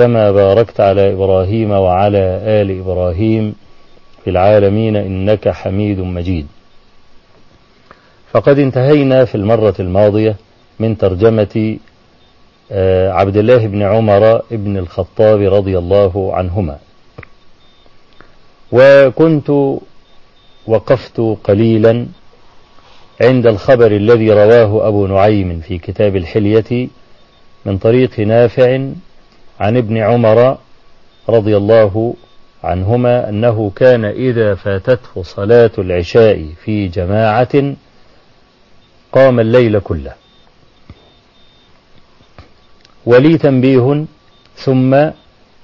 كما باركت على إبراهيم وعلى آل إبراهيم في العالمين إنك حميد مجيد. فقد انتهينا في المرة الماضية من ترجمة عبد الله بن عمر بن الخطاب رضي الله عنهما. وكنت وقفت قليلا عند الخبر الذي رواه أبو نعيم في كتاب الحلية من طريق نافع عن ابن عمر رضي الله عنهما أنه كان إذا فاتته صلاة العشاء في جماعة قام الليل كله. ولي تنبيه ثم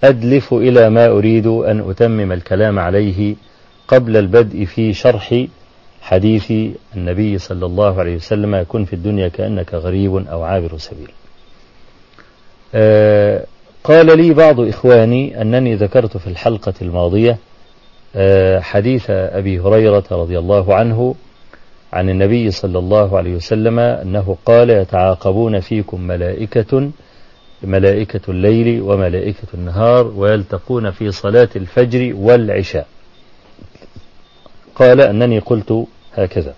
أدلف إلى ما أريد أن أتمم الكلام عليه قبل البدء في شرح حديث النبي صلى الله عليه وسلم كن في الدنيا كأنك غريب أو عابر سبيل. آه قال لي بعض إخواني أنني ذكرت في الحلقة الماضية آه حديث أبي هريرة رضي الله عنه عن النبي صلى الله عليه وسلم أنه قال يتعاقبون فيكم ملائكة ملائكة الليل وملائكة النهار ويلتقون في صلاة الفجر والعشاء. قال أنني قلت هكذا.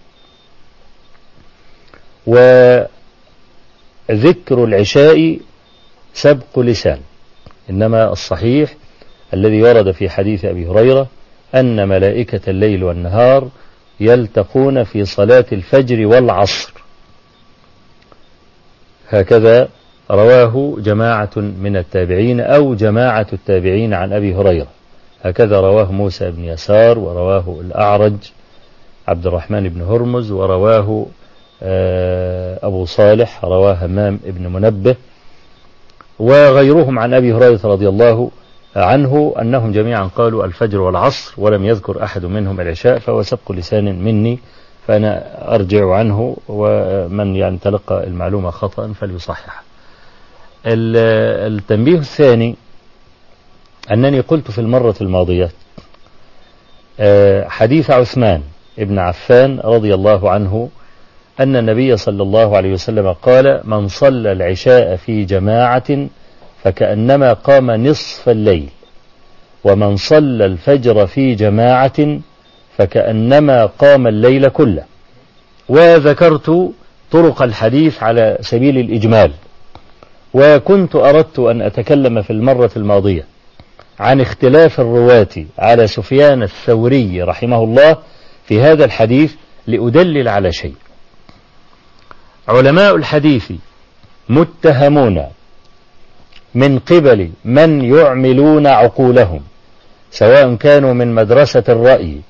وذكر العشاء سبق لسان. إنما الصحيح الذي ورد في حديث أبي هريرة أن ملائكة الليل والنهار يلتقون في صلاة الفجر والعصر. هكذا رواه جماعة من التابعين أو جماعة التابعين عن أبي هريرة. هكذا رواه موسى بن يسار ورواه الأعرج عبد الرحمن بن هرمز ورواه أبو صالح رواه همام بن منبه وغيرهم عن أبي هريرة رضي الله عنه أنهم جميعا قالوا الفجر والعصر ولم يذكر أحد منهم العشاء فهو سبق لسان مني فأنا أرجع عنه ومن يعني تلقى المعلومة خطأ فليصحح. التنبيه الثاني أنني قلت في المرة الماضية حديث عثمان ابن عفان رضي الله عنه أن النبي صلى الله عليه وسلم قال من صلى العشاء في جماعة فكأنما قام نصف الليل ومن صلى الفجر في جماعة فكأنما قام الليل كله. وذكرت طرق الحديث على سبيل الإجمال وكنت أردت أن أتكلم في المرة الماضية عن اختلاف الرواة على سفيان الثوري رحمه الله في هذا الحديث لأدلل على شيء. علماء الحديث متهمون من قبل من يعملون عقولهم سواء كانوا من مدرسة الرأي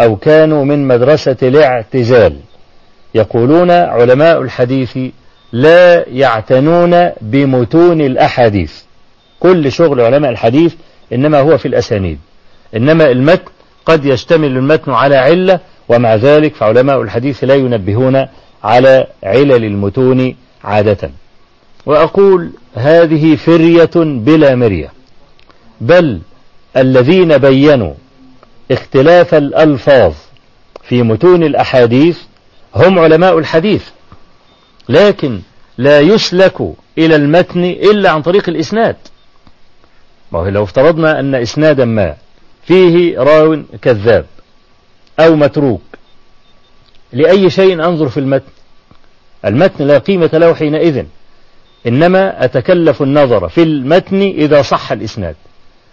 أو كانوا من مدرسة الاعتزال. يقولون علماء الحديث لا يعتنون بمتون الأحاديث. كل شغل علماء الحديث إنما هو في الأسانيد. إنما المتن قد يشتمل المتن على علة ومع ذلك فعلماء الحديث لا ينبهون على علل المتون عادة. وأقول هذه فرية بلا مرية. بل الذين بينوا اختلاف الألفاظ في متون الأحاديث هم علماء الحديث. لكن لا يسلك إلى المتن إلا عن طريق الإسناد. ما هو لو افترضنا أن إسنادا ما فيه راو كذاب أو متروك لأي شيء أنظر في المتن؟ المتن لا قيمة له حينئذ. إنما أتكلف النظر في المتن إذا صح الإسناد.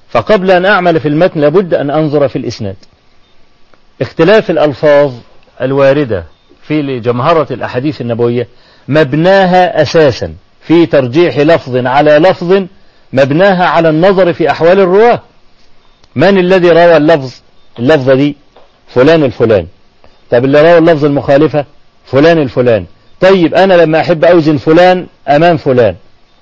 فقبل أن أعمل في المتن لابد أن أنظر في الإسناد. اختلاف الألفاظ الواردة في جمهرة الأحاديث النبوية مبناها أساسا في ترجيح لفظ على لفظ مبناها على النظر في أحوال الرواة. من الذي روى اللفظ اللفظة دي؟ فلان الفلان طب اللي روى اللفظ المخالفة؟ فلان الفلان طيب أنا لما أحب أوزن فلان أمام فلان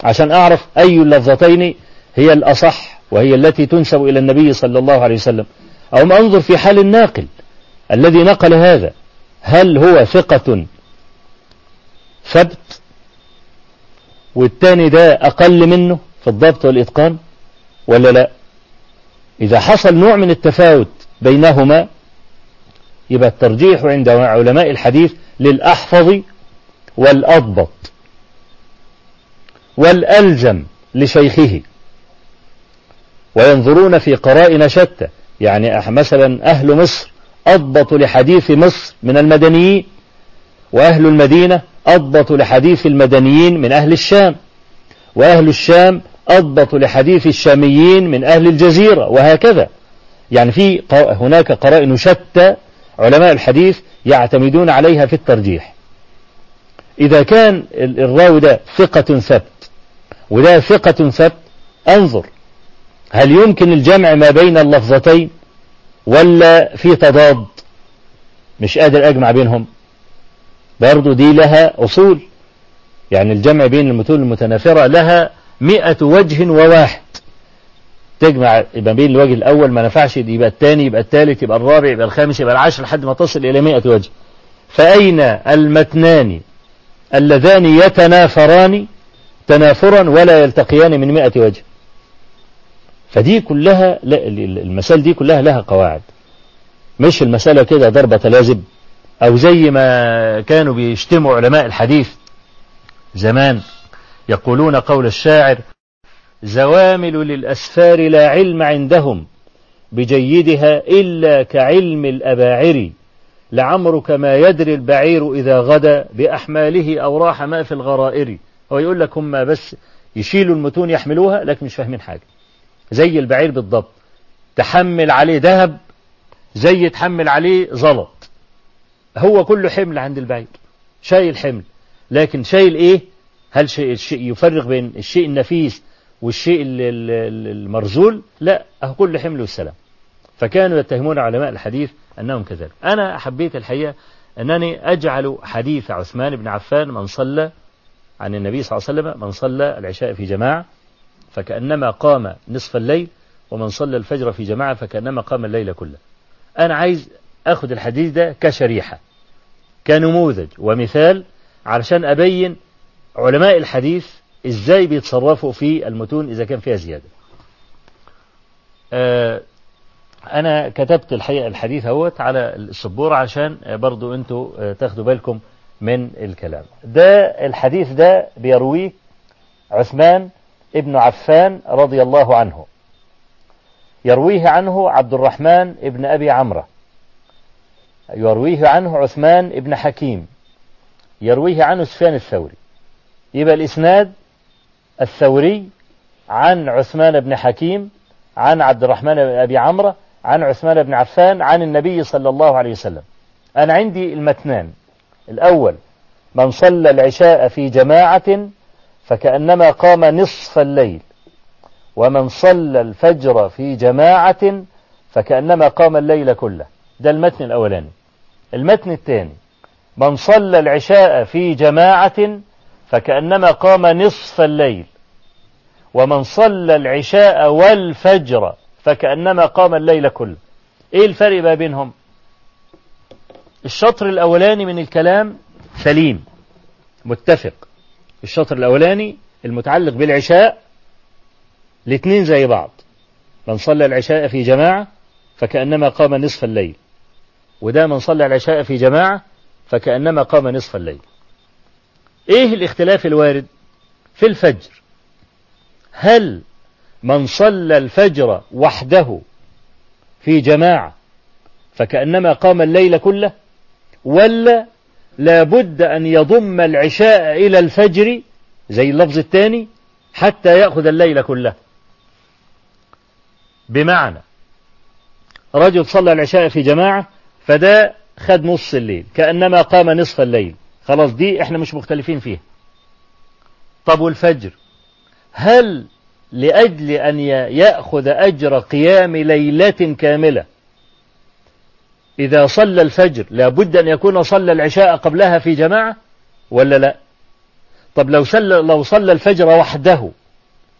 عشان أعرف أي اللفظتين هي الأصح وهي التي تنسب إلى النبي صلى الله عليه وسلم. أو ما أنظر في حال الناقل الذي نقل هذا. هل هو ثقة؟ ثبت. والتاني ده أقل منه في الضبط والإتقان ولا لا؟ إذا حصل نوع من التفاوت بينهما يبقى الترجيح عند علماء الحديث للأحفظ والأضبط والألزم لشيخه وينظرون في قرائن شتى يعني مثلا أهل مصر أضبط لحديث مصر من المدنيين وأهل المدينة أضبط لحديث المدنيين من أهل الشام وأهل الشام أضبط لحديث الشاميين من أهل الجزيرة وهكذا. يعني في هناك قرائن شتى علماء الحديث يعتمدون عليها في الترجيح. إذا كان الراوي ده ثقة ثبت وده ثقة ثبت أنظر هل يمكن الجمع ما بين اللفظتين ولا في تضاد؟ مش قادر أجمع بينهم. برضو دي لها أصول. يعني الجمع بين المتون المتنافرة لها مئة وجه وواحد. تجمع يبقى بين الوجه الأول ما نفعش يبقى الثاني يبقى الثالث يبقى الرابع يبقى الخامس يبقى العاشر لحد ما تصل إلى مئة وجه. فأين المتنان؟ اللذان يتنافران تنافرا ولا يلتقيان من مئة وجه. فدي كلها المسائل دي كلها لها قواعد. مش المسألة كده ضربة لازم أو زي ما كانوا بيشتموا علماء الحديث زمان يقولون قول الشاعر زوامل للأسفار لا علم عندهم بجيدها إلا كعلم الأباعر. لعمرك ما يدري البعير إذا غدا بأحماله أو راح ما في الغرائر. هو يقول لك هم بس يشيلوا المتون يحملوها لكن مش فاهمين حاجة. زي البعير بالضبط. تحمل عليه ذهب زي تحمل عليه زلط. هو كله حمل عند البعير. شايل حمل. لكن شايل إيه؟ هل شيء الشيء يفرق بين الشيء النفيس والشيء المرزول؟ لا كل حمل والسلام. فكانوا يتهمون علماء الحديث أنهم كذلك. أنا حبيت الحقيقة أنني أجعل حديث عثمان بن عفان من صلى عن النبي صلى الله عليه وسلم من صلى العشاء في جماعة فكأنما قام نصف الليل ومن صلى الفجر في جماعة فكأنما قام الليل كله. أنا عايز أخذ الحديث ده كشريحة كنموذج ومثال علشان أبين علماء الحديث إزاي بيتصرفوا في المتون إذا كان فيها زيادة. آه أنا كتبت الحقيقة الحديث أهوت على السبورة عشان برضو أنتوا تاخدوا بالكم من الكلام. ده الحديث ده بيرويه عثمان ابن عفان رضي الله عنه. يرويه عنه عبد الرحمن ابن أبي عمرو يرويه عنه عثمان ابن حكيم. يرويه عنه سفيان الثوري. يبقى الإسناد الثوري عن عثمان بن حكيم عن عبد الرحمن بن أبي عمرو عن عثمان بن عفان عن النبي صلى الله عليه وسلم. أنا عندي المتنان. الأول من صلى العشاء في جماعة فكأنما قام نصف الليل ومن صلى الفجر في جماعة فكأنما قام الليل كله. ده المتن الأولاني. المتن الثاني من صلى العشاء في جماعة فكأنما قام نصف الليل ومن صلى العشاء والفجر فكأنما قام الليل كله. إيه الفرق ما بينهم؟ الشطر الأولاني من الكلام سليم متفق. الشطر الأولاني المتعلق بالعشاء الاثنين زي بعض. من صلى العشاء في جماعة فكأنما قام نصف الليل. وده من صلى العشاء في جماعة فكأنما قام نصف الليل. إيه الاختلاف الوارد؟ في الفجر. هل من صلى الفجر وحده في جماعة فكأنما قام الليل كله ولا لابد أن يضم العشاء إلى الفجر زي اللفظ الثاني حتى يأخذ الليل كله. بمعنى رجل صلى العشاء في جماعة فده خد نص الليل كأنما قام نصف الليل. خلاص دي إحنا مش مختلفين فيها. طب والفجر؟ هل لأجل أن يأخذ أجر قيام ليلة كاملة. إذا صلى الفجر لابد أن يكون صلى العشاء قبلها في جماعة ولا لا؟ طب لو صلى لو صلى الفجر وحده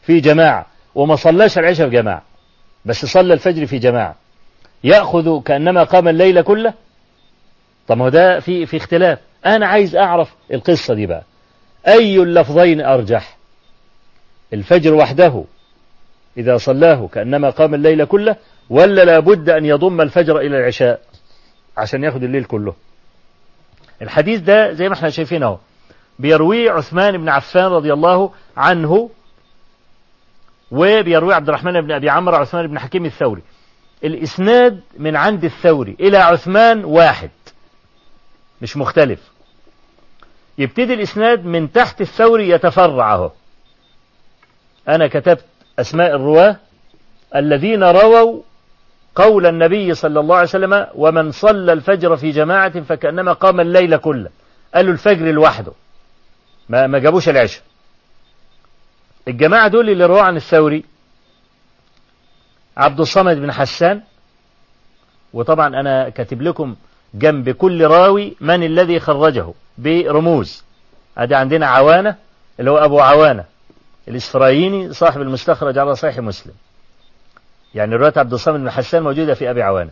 في جماعة وما صلاش العشاء في جماعة بس صلى الفجر في جماعة يأخذ كأنما قام الليل كله؟ طب ما ده في في اختلاف. أنا عايز أعرف القصة دي بقى. أي اللفظين أرجح؟ الفجر وحده إذا صلاه كأنما قام الليل كله ولا لابد أن يضم الفجر إلى العشاء عشان ياخد الليل كله. الحديث ده زي ما إحنا شايفين أهو بيرويه عثمان بن عفان رضي الله عنه وبيرويه عبد الرحمن بن أبي عمرو عثمان بن حكيم الثوري. الإسناد من عند الثوري إلى عثمان واحد مش مختلف. يبتدي الإسناد من تحت الثوري يتفرع اهو أنا كتبت أسماء الرواة الذين رووا قول النبي صلى الله عليه وسلم ومن صلى الفجر في جماعة فكأنما قام الليل كله. قالوا الفجر لوحده. ما, ما جابوش العشاء. الجماعة دول اللي رووا عن الثوري عبد الصمد بن حسان وطبعا أنا كاتب لكم جنب كل راوي من الذي خرجه برموز. ادي عندنا عوانة اللي هو أبو عوانة. الإسفرايني صاحب المستخرج على صحيح مسلم. يعني رواية عبد الصمد بن حسان موجودة في أبي عوانة.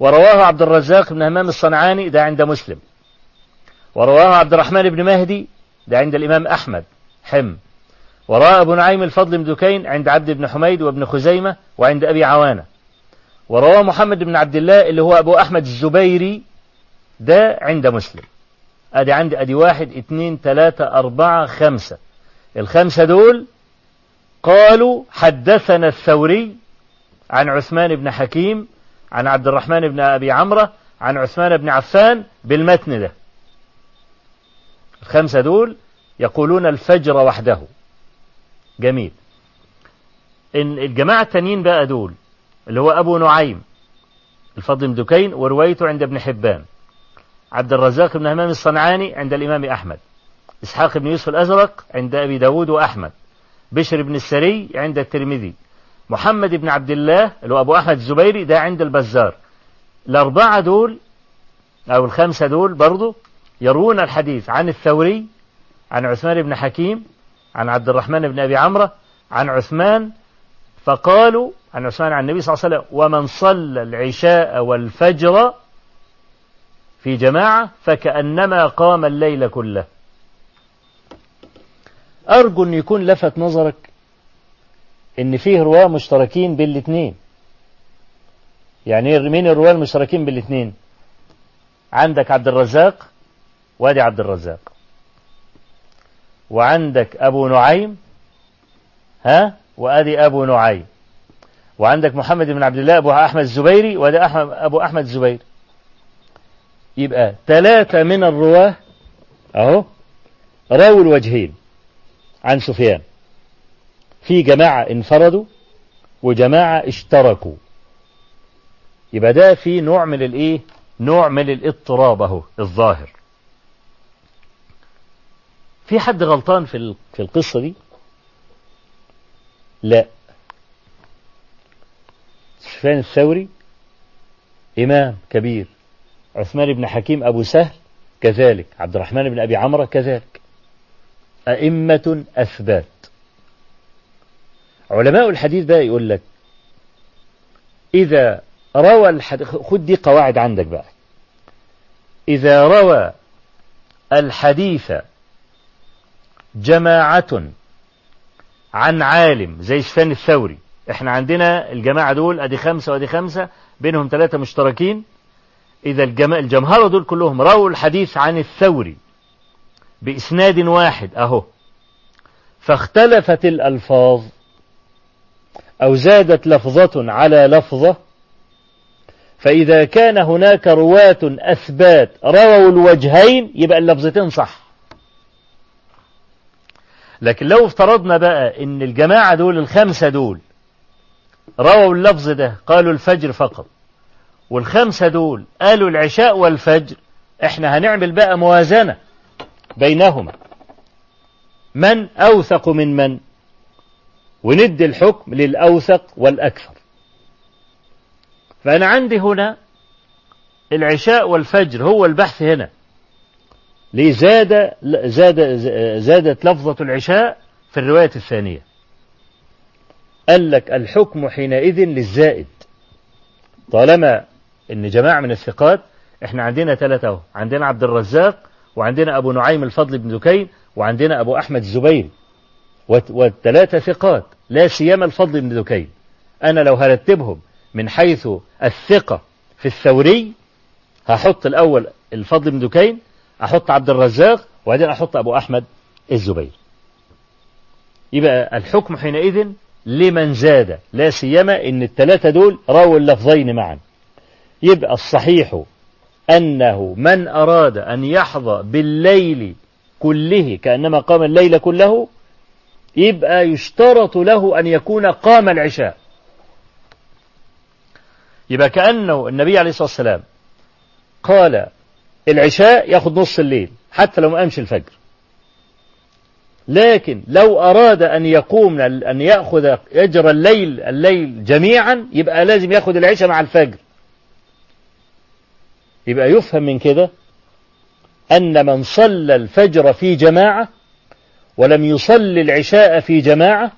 ورواه عبد الرزاق بن همام الصنعاني ده عند مسلم. ورواه عبد الرحمن بن مهدي ده عند الإمام أحمد حم. وراى أبو نعيم الفضل بن دكين عند عبد بن حميد وابن خزيمة وعند أبي عوانة. ورواه محمد بن عبد الله اللي هو أبو أحمد الزبيري ده عند مسلم. أدي عندي أدي واحد اتنين تلاتة أربعة خمسة. الخمسة دول قالوا حدثنا الثوري عن عثمان بن حكيم عن عبد الرحمن بن أبي عمرة عن عثمان بن عفان بالمتن ده. الخمسة دول يقولون الفجر وحده. جميل. إن الجماعة التانيين بقى دول اللي هو أبو نعيم الفضل بن دكين وروايته عند ابن حبان. عبد الرزاق بن همام الصنعاني عند الإمام أحمد. إسحاق بن يوسف الأزرق عند أبي داود وأحمد بشر بن السري عند الترمذي محمد بن عبد الله اللي هو أبو أحمد الزبيري ده عند البزار. الأربعة دول أو الخمسة دول برضو يروون الحديث عن الثوري عن عثمان بن حكيم عن عبد الرحمن بن أبي عمرة عن عثمان فقالوا عن عثمان عن النبي صلى الله عليه وسلم ومن صلى العشاء والفجر في جماعة فكأنما قام الليل كله. أرجو أن يكون لفت نظرك إن فيه رواة مشتركين بالاثنين يعني مين الرواة المشتركين بالاثنين عندك عبد الرزاق وادي عبد الرزاق. وعندك أبو نعيم ها؟ وأدي أبو نعيم. وعندك محمد بن عبد الله أبو أحمد الزبيري وأدي أحمد أبو أحمد الزبيري يبقى ثلاثة من الرواة أهو راوي الوجهين. عن سفيان. في جماعة انفردوا وجماعة اشتركوا. يبقى ده في نوع من الايه؟ نوع من الاضطراب اهو الظاهر. في حد غلطان في في القصة دي؟ لا. سفيان الثوري إمام كبير. عثمان بن حكيم أبو سهل كذلك. عبد الرحمن بن أبي عمرو كذلك. أئمة أثبات. علماء الحديث بقى يقول لك إذا روى الحديث خد دي قواعد عندك بقى. إذا روى الحديث جماعة عن عالم زي سفيان الثوري إحنا عندنا الجماعة دول أدي خمسة وأدي خمسة بينهم ثلاثة مشتركين إذا الجمهرة دول كلهم رووا الحديث عن الثوري. بإسناد واحد أهو. فاختلفت الألفاظ أو زادت لفظة على لفظة فإذا كان هناك رواة أثبات رووا الوجهين يبقى اللفظتين صح. لكن لو افترضنا بقى إن الجماعة دول الخمسة دول رووا اللفظ ده قالوا الفجر فقط والخمسة دول قالوا العشاء والفجر إحنا هنعمل بقى موازنة. بينهما. من أوثق من من؟ وندي الحكم للأوثق والأكثر. فأنا عندي هنا العشاء والفجر هو البحث هنا. ليه زاد زاد زادت لفظة العشاء في الرواية الثانية. قال لك الحكم حينئذ للزائد. طالما إن جماعة من الثقات إحنا عندنا ثلاثة أهو. عندنا عبد الرزاق وعندنا أبو نعيم الفضل بن دكين وعندنا أبو أحمد الزبيري والثلاثة ثقات لا سيما الفضل بن دكين أنا لو هرتبهم من حيث الثقة في الثوري هحط الأول الفضل بن دكين أحط عبد الرزاق وبعدين أحط أبو أحمد الزبير. يبقى الحكم حينئذ لمن زاد لا سيما إن الثلاثة دول راوا اللفظين معا. يبقى الصحيح أنه من أراد أن يحظى بالليل كله كأنما قام الليل كله يبقى يشترط له أن يكون قام العشاء. يبقى كأنه النبي عليه الصلاة والسلام قال العشاء ياخد نص الليل حتى لو ما قامش الفجر. لكن لو أراد أن يقوم أن يأخذ يجرى الليل الليل جميعا يبقى لازم يأخذ العشاء مع الفجر. يبقى يفهم من كده أن من صلى الفجر في جماعة ولم يصلي العشاء في جماعة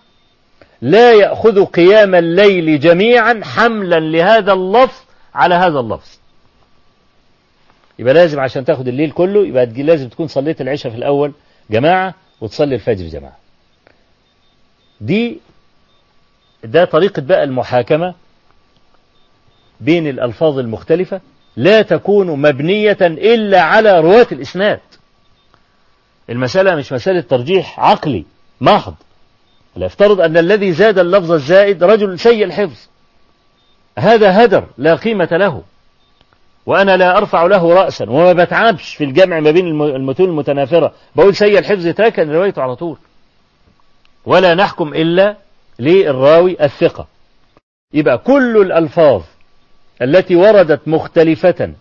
لا يأخذ قيام الليل جميعا حملا لهذا اللفظ على هذا اللفظ. يبقى لازم عشان تاخد الليل كله يبقى لازم تكون صليت العشاء في الأول جماعة وتصلي الفجر جماعة. دي ده طريقة بقى المحاكمة بين الألفاظ المختلفة لا تكون مبنية إلا على رواة الإسناد. المسألة مش مسألة ترجيح عقلي محض لا يفترض أن الذي زاد اللفظ الزائد رجل سيء الحفظ. هذا هدر لا قيمة له. وأنا لا أرفع له رأسا وما بتعبش في الجمع ما بين المتون المتنافرة. بقول سيء الحفظ تركن روايته على طول. ولا نحكم إلا للراوي الثقة. يبقى كل الألفاظ التي وردت مختلفة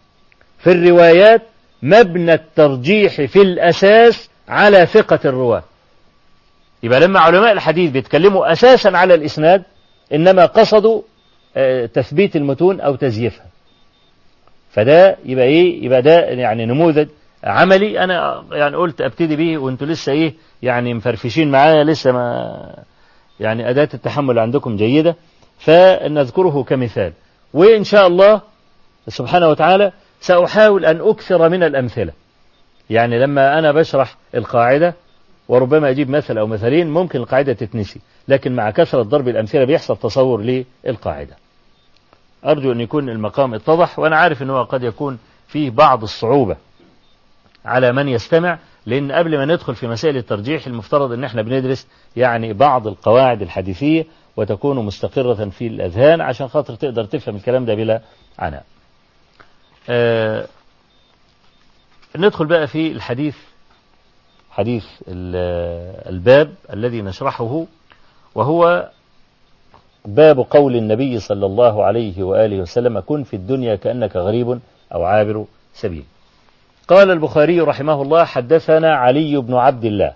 في الروايات مبنى الترجيح في الأساس على ثقة الرواة. يبقى لما علماء الحديث بيتكلموا أساسا على الإسناد إنما قصدوا تثبيت المتون أو تزييفها. فده يبقى إيه؟ يبقى ده يعني نموذج عملي أنا يعني قلت أبتدي به وأنتوا لسه إيه؟ يعني مفرفشين معايا لسه ما يعني أداة التحمل عندكم جيدة. فنذكره كمثال. وإن شاء الله سبحانه وتعالى سأحاول أن أكثر من الأمثلة. يعني لما أنا بشرح القاعدة وربما أجيب مثل أو مثلين ممكن القاعدة تتنسي لكن مع كثرة ضرب الأمثلة بيحصل تصور للقاعدة. أرجو أن يكون المقام اتضح وأنا عارف أنه قد يكون فيه بعض الصعوبة على من يستمع لأن قبل ما ندخل في مسائل الترجيح المفترض أن إحنا بندرس يعني بعض القواعد الحديثية وتكون مستقرة في الأذهان عشان خاطر تقدر تفهم الكلام ده بلا عناء. آه ندخل بقى في الحديث حديث الباب الذي نشرحه وهو باب قول النبي صلى الله عليه وآله وسلم كن في الدنيا كأنك غريب أو عابر سبيل قال البخاري رحمه الله حدثنا علي بن عبد الله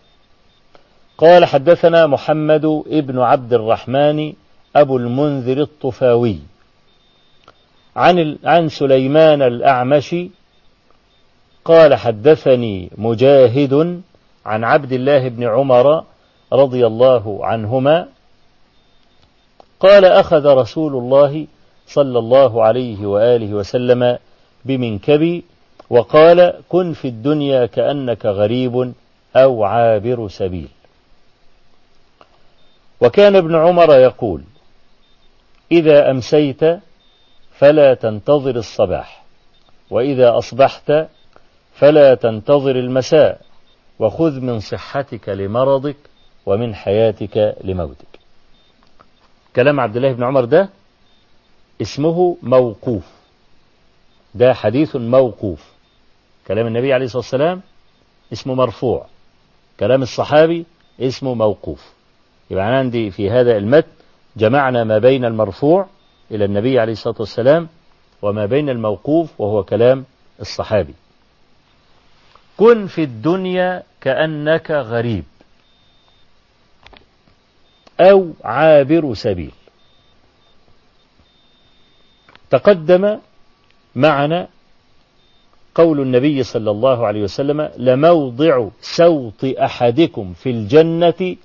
قال حدثنا محمد ابن عبد الرحمن أبو المنذر الطفاوي عن عن سليمان الأعمش قال حدثني مجاهد عن عبد الله بن عمر رضي الله عنهما قال أخذ رسول الله صلى الله عليه وآله وسلم بمنكبي وقال كن في الدنيا كأنك غريب أو عابر سبيل. وكان ابن عمر يقول إذا أمسيت فلا تنتظر الصباح وإذا أصبحت فلا تنتظر المساء وخذ من صحتك لمرضك ومن حياتك لموتك. كلام عبد الله بن عمر ده اسمه موقوف. ده حديث موقوف. كلام النبي عليه الصلاة والسلام اسمه مرفوع. كلام الصحابي اسمه موقوف. يبقى أنا عندي في هذا المتن جمعنا ما بين المرفوع إلى النبي عليه الصلاة والسلام وما بين الموقوف وهو كلام الصحابي. كن في الدنيا كأنك غريب أو عابر سبيل. تقدم معنا قول النبي صلى الله عليه وسلم لموضع سوط أحدكم في الجنة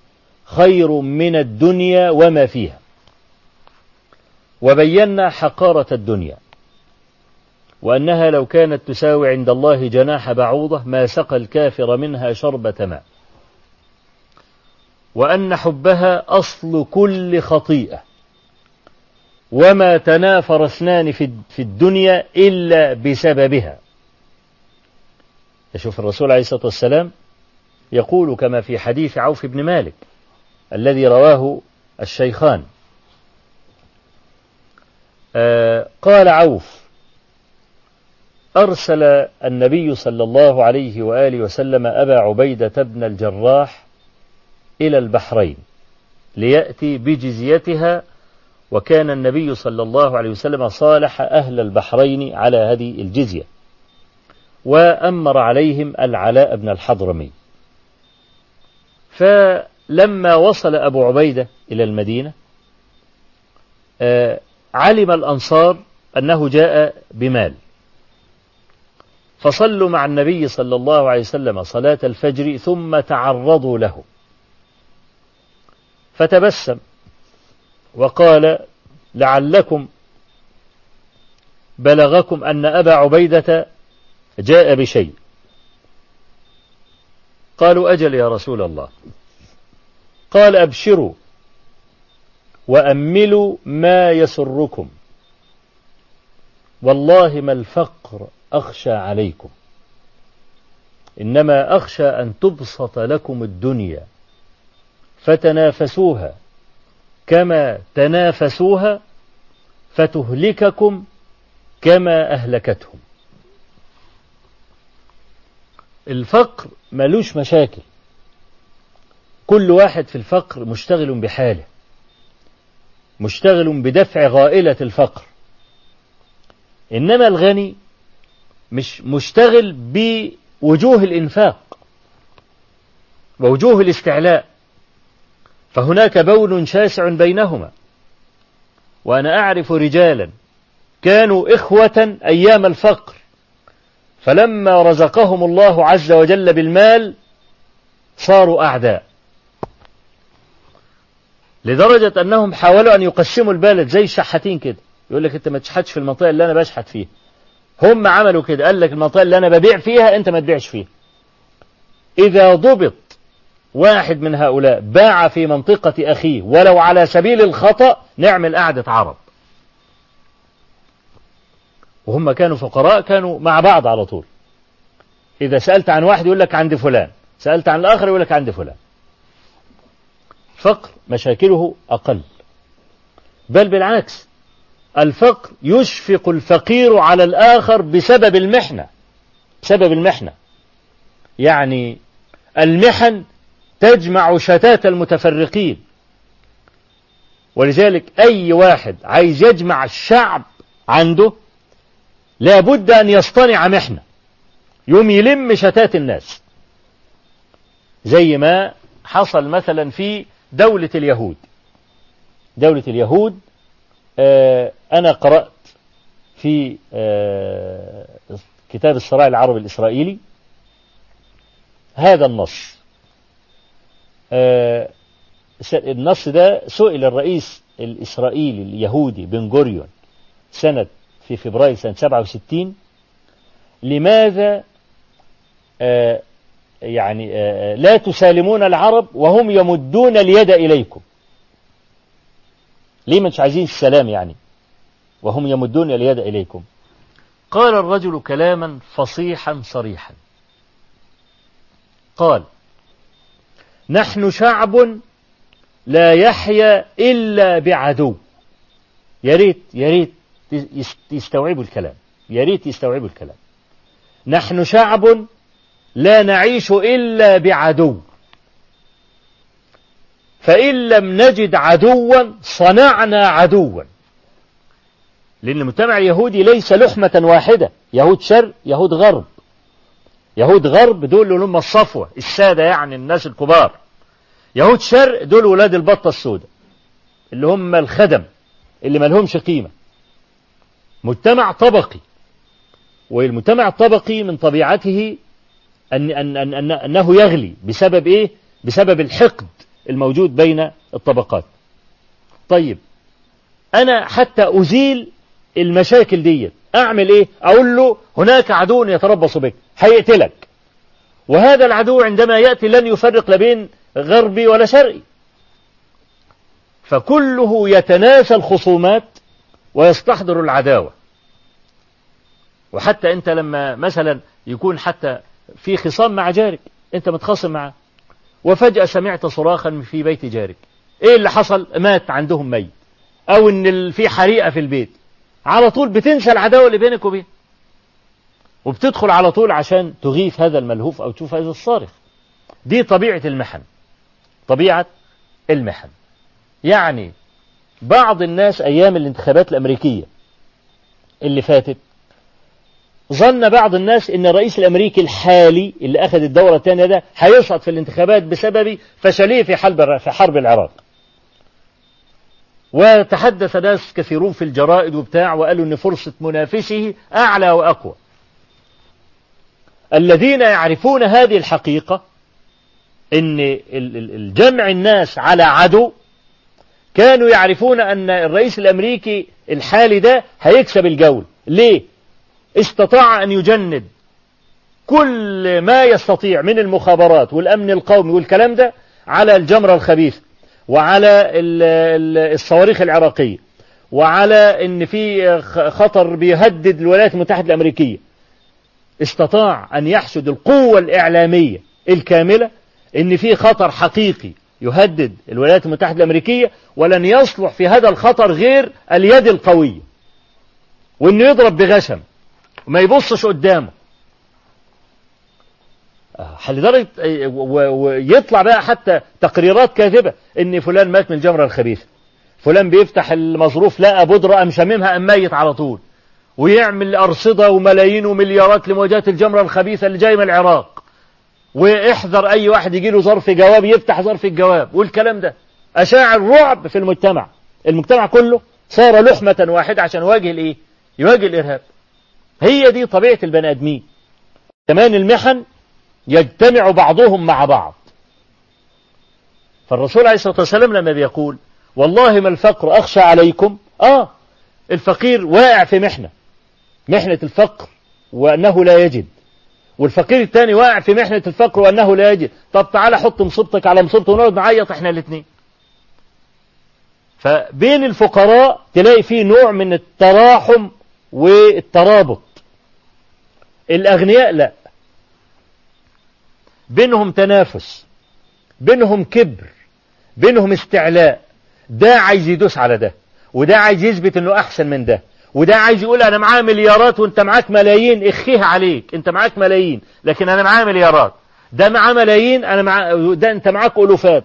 خير من الدنيا وما فيها. وبينا حقارة الدنيا. وأنها لو كانت تساوي عند الله جناح بعوضة ما سقى الكافر منها شربة ماء. وأن حبها أصل كل خطيئة. وما تنافر اثنان في الدنيا إلا بسببها. يشوف الرسول عليه الصلاة والسلام يقول كما في حديث عوف بن مالك الذي رواه الشيخان. آه قال عوف أرسل النبي صلى الله عليه وآله وسلم أبا عبيدة بن الجراح إلى البحرين ليأتي بجزيتها وكان النبي صلى الله عليه وسلم صالح أهل البحرين على هذه الجزية. وأمر عليهم العلاء بن الحضرمي. فلما وصل أبو عبيدة إلى المدينة آه، علم الأنصار أنه جاء بمال. فصلوا مع النبي صلى الله عليه وسلم صلاة الفجر ثم تعرضوا له. فتبسم وقال لعلكم بلغكم أن أبا عبيدة جاء بشيء. قالوا أجل يا رسول الله. قال أبشروا وأملوا ما يسركم والله ما الفقر أخشى عليكم إنما أخشى أن تبسط لكم الدنيا فتنافسوها كما تنافسوها فتهلككم كما أهلكتهم الفقر ملوش مشاكل كل واحد في الفقر مشتغل بحاله مشتغل بدفع غائلة الفقر. إنما الغني مش مشتغل بوجوه الإنفاق ووجوه الاستعلاء. فهناك بون شاسع بينهما وأنا أعرف رجالا كانوا إخوة أيام الفقر فلما رزقهم الله عز وجل بالمال صاروا أعداء. لدرجة أنهم حاولوا أن يقسموا البلد زي الشحاتين كده. يقول لك أنت ما تشحتش في المنطقة اللي أنا بشحت فيها. هم عملوا كده. قال لك المنطقة اللي أنا ببيع فيها أنت ما تبيعش فيها. إذا ضبط واحد من هؤلاء باع في منطقة أخيه ولو على سبيل الخطأ نعمل قعدة عرب وهم كانوا فقراء كانوا مع بعض على طول. إذا سألت عن واحد يقول لك عند فلان. سألت عن الآخر يقول لك عند فلان. فقر مشاكله أقل. بل بالعكس الفقر يشفق الفقير على الآخر بسبب المحنة. سبب المحنة. يعني المحن تجمع شتات المتفرقين. ولذلك أي واحد عايز يجمع الشعب عنده لابد أن يصطنع محنة. يوم يلم شتات الناس. زي ما حصل مثلا في دولة اليهود. دولة اليهود آه أنا قرأت في آه كتاب الصراع العربي الإسرائيلي هذا النص. آه النص ده سئل الرئيس الإسرائيلي اليهودي بن جوريون سنة في فبراير سنة 67 لماذا يعني آه لا تسالمون العرب وهم يمدون اليد إليكم. ليه مش عايزين السلام يعني؟ وهم يمدون اليد إليكم. قال الرجل كلاما فصيحا صريحا. قال نحن شعب لا يحيا إلا بعدو. يا ريت يا ريت يستوعبوا الكلام. يا ريت يستوعبوا الكلام. نحن شعب لا نعيش إلا بعدو. فإن لم نجد عدوا صنعنا عدوا. لأن المجتمع اليهودي ليس لحمة واحدة. يهود شرق يهود غرب. يهود غرب دول اللي هم الصفوة السادة يعني الناس الكبار. يهود شرق دول ولاد البطة السوداء اللي هم الخدم اللي ما لهمش قيمة. مجتمع طبقي. والمجتمع الطبقي من طبيعته أن أن أن أن أنه يغلي بسبب إيه؟ بسبب الحقد الموجود بين الطبقات. طيب أنا حتى أزيل المشاكل دي أعمل إيه؟ أقول له هناك عدو يتربص بك هيقتلك وهذا العدو عندما يأتي لن يفرق لا بين غربي ولا شرقي فكله يتناسى الخصومات ويستحضر العداوة وحتى أنت لما مثلا يكون حتى في خصام مع جارك. أنت متخاصم معه. وفجأة سمعت صراخا في بيت جارك. إيه اللي حصل؟ مات عندهم ميت. أو إن في حريقة في البيت. على طول بتنسى العداوة اللي بينك وبين. وبتدخل على طول عشان تغيث هذا الملهوف أو تشوف هذا الصارخ. دي طبيعة المحن. طبيعة المحن. يعني بعض الناس أيام الانتخابات الأمريكية اللي فاتت ظن بعض الناس إن الرئيس الأمريكي الحالي اللي أخذ الدورة الثانية ده هيصعد في الانتخابات بسبب فشله في حرب في حرب العراق. وتحدث ناس كثيرون في الجرائد وبتاع وقالوا إن فرصة منافسه أعلى وأقوى. الذين يعرفون هذه الحقيقة إن الجمع الناس على عدو كانوا يعرفون أن الرئيس الأمريكي الحالي ده هيكسب الجول. ليه؟ استطاع أن يجند كل ما يستطيع من المخابرات والأمن القومي والكلام ده على الجمرة الخبيثة وعلى الصواريخ العراقية وعلى إن في خطر بيهدد الولايات المتحدة الأمريكية. استطاع أن يحشد القوة الإعلامية الكاملة إن في خطر حقيقي يهدد الولايات المتحدة الأمريكية ولن يصلح في هذا الخطر غير اليد القوية. وإنه يضرب بغشم. وما يبصش قدامه. لدرجة ويطلع بقى حتى تقريرات كاذبة إن فلان مات من الجمرة الخبيثة فلان بيفتح المظروف لقى بودرة قام شاممها قام ميت على طول. ويعمل أرصدة وملايين ومليارات لمواجهة الجمرة الخبيثة اللي جاية من العراق. واحذر أي واحد يجي له ظرف جواب يفتح ظرف الجواب. والكلام ده أشاعر رعب في المجتمع. المجتمع كله صار لحمة واحدة عشان يواجه الإيه؟ يواجه الإرهاب. هي دي طبيعة البني آدمين. كمان المحن يجتمع بعضهم مع بعض. فالرسول عليه الصلاة والسلام لما بيقول والله ما الفقر أخشى عليكم؟ آه الفقير واقع في محنة. محنة الفقر وأنه لا يجد. والفقير الثاني واقع في محنة الفقر وأنه لا يجد. طب تعالى حط مصيبتك على مصيبته ونقعد نعيط إحنا الاثنين فبين الفقراء تلاقي فيه نوع من التراحم والترابط. الأغنياء لا. بينهم تنافس بينهم كبر بينهم استعلاء. ده عايز يدوس على ده وده عايز يثبت إنه أحسن من ده وده عايز يقول أنا معاه مليارات وأنت معاك ملايين. اخيها عليك أنت معاك ملايين لكن أنا معاه مليارات. ده معاه ملايين أنا مع ده أنت معاك ألوفات.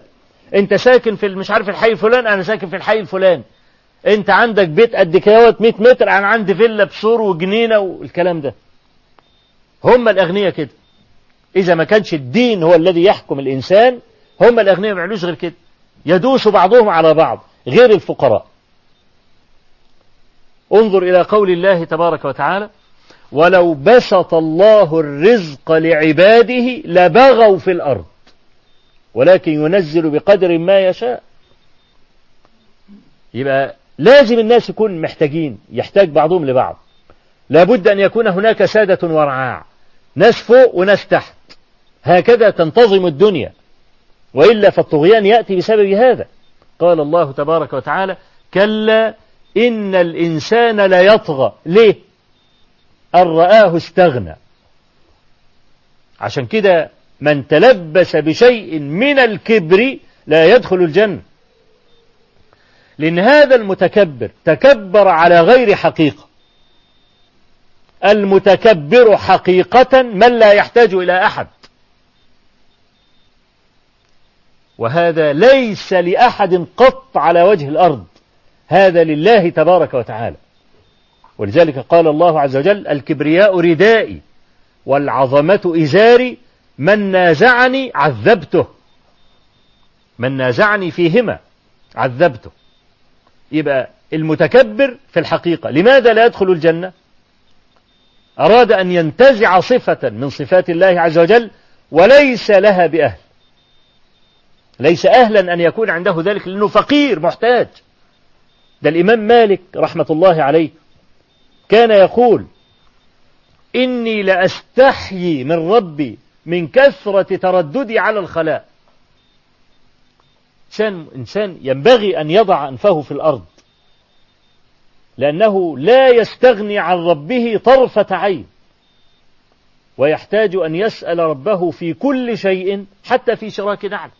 أنت ساكن في مش عارف الحي الفلان أنا ساكن في الحي الفلاني. أنت عندك بيت قد كده 100 متر أنا عندي فيلا بسور وجنينة والكلام ده. هم الأغنياء كده. إذا ما كانش الدين هو الذي يحكم الإنسان هم الأغنياء ما يعملوش غير كده. يدوس بعضهم على بعض غير الفقراء. انظر إلى قول الله تبارك وتعالى ولو بسط الله الرزق لعباده لبغوا في الأرض ولكن ينزل بقدر ما يشاء. يبقى لازم الناس يكون محتاجين يحتاج بعضهم لبعض. لابد أن يكون هناك سادة ورعاع. ناس فوق وناس تحت. هكذا تنتظم الدنيا. وإلا فالطغيان يأتي بسبب هذا. قال الله تبارك وتعالى كلا إن الإنسان ليطغى. ليه؟ أن رآه استغنى. عشان كده من تلبس بشيء من الكبر لا يدخل الجنة. لأن هذا المتكبر تكبر على غير حقيقة. المتكبر حقيقة من لا يحتاج إلى أحد. وهذا ليس لأحد قط على وجه الأرض. هذا لله تبارك وتعالى. ولذلك قال الله عز وجل الكبرياء ردائي والعظمة إزاري من نازعني عذبته. من نازعني فيهما عذبته. يبقى المتكبر في الحقيقة. لماذا لا يدخل الجنة؟ أراد أن ينتزع صفة من صفات الله عز وجل وليس لها بأهل. ليس أهلا أن يكون عنده ذلك لأنه فقير محتاج. ده الإمام مالك رحمة الله عليه كان يقول إني لأستحيي من ربي من كثرة ترددي على الخلاء. إنسان, إنسان ينبغي أن يضع أنفه في الأرض. لأنه لا يستغني عن ربه طرفة عين. ويحتاج أن يسأل ربه في كل شيء حتى في شراك نعل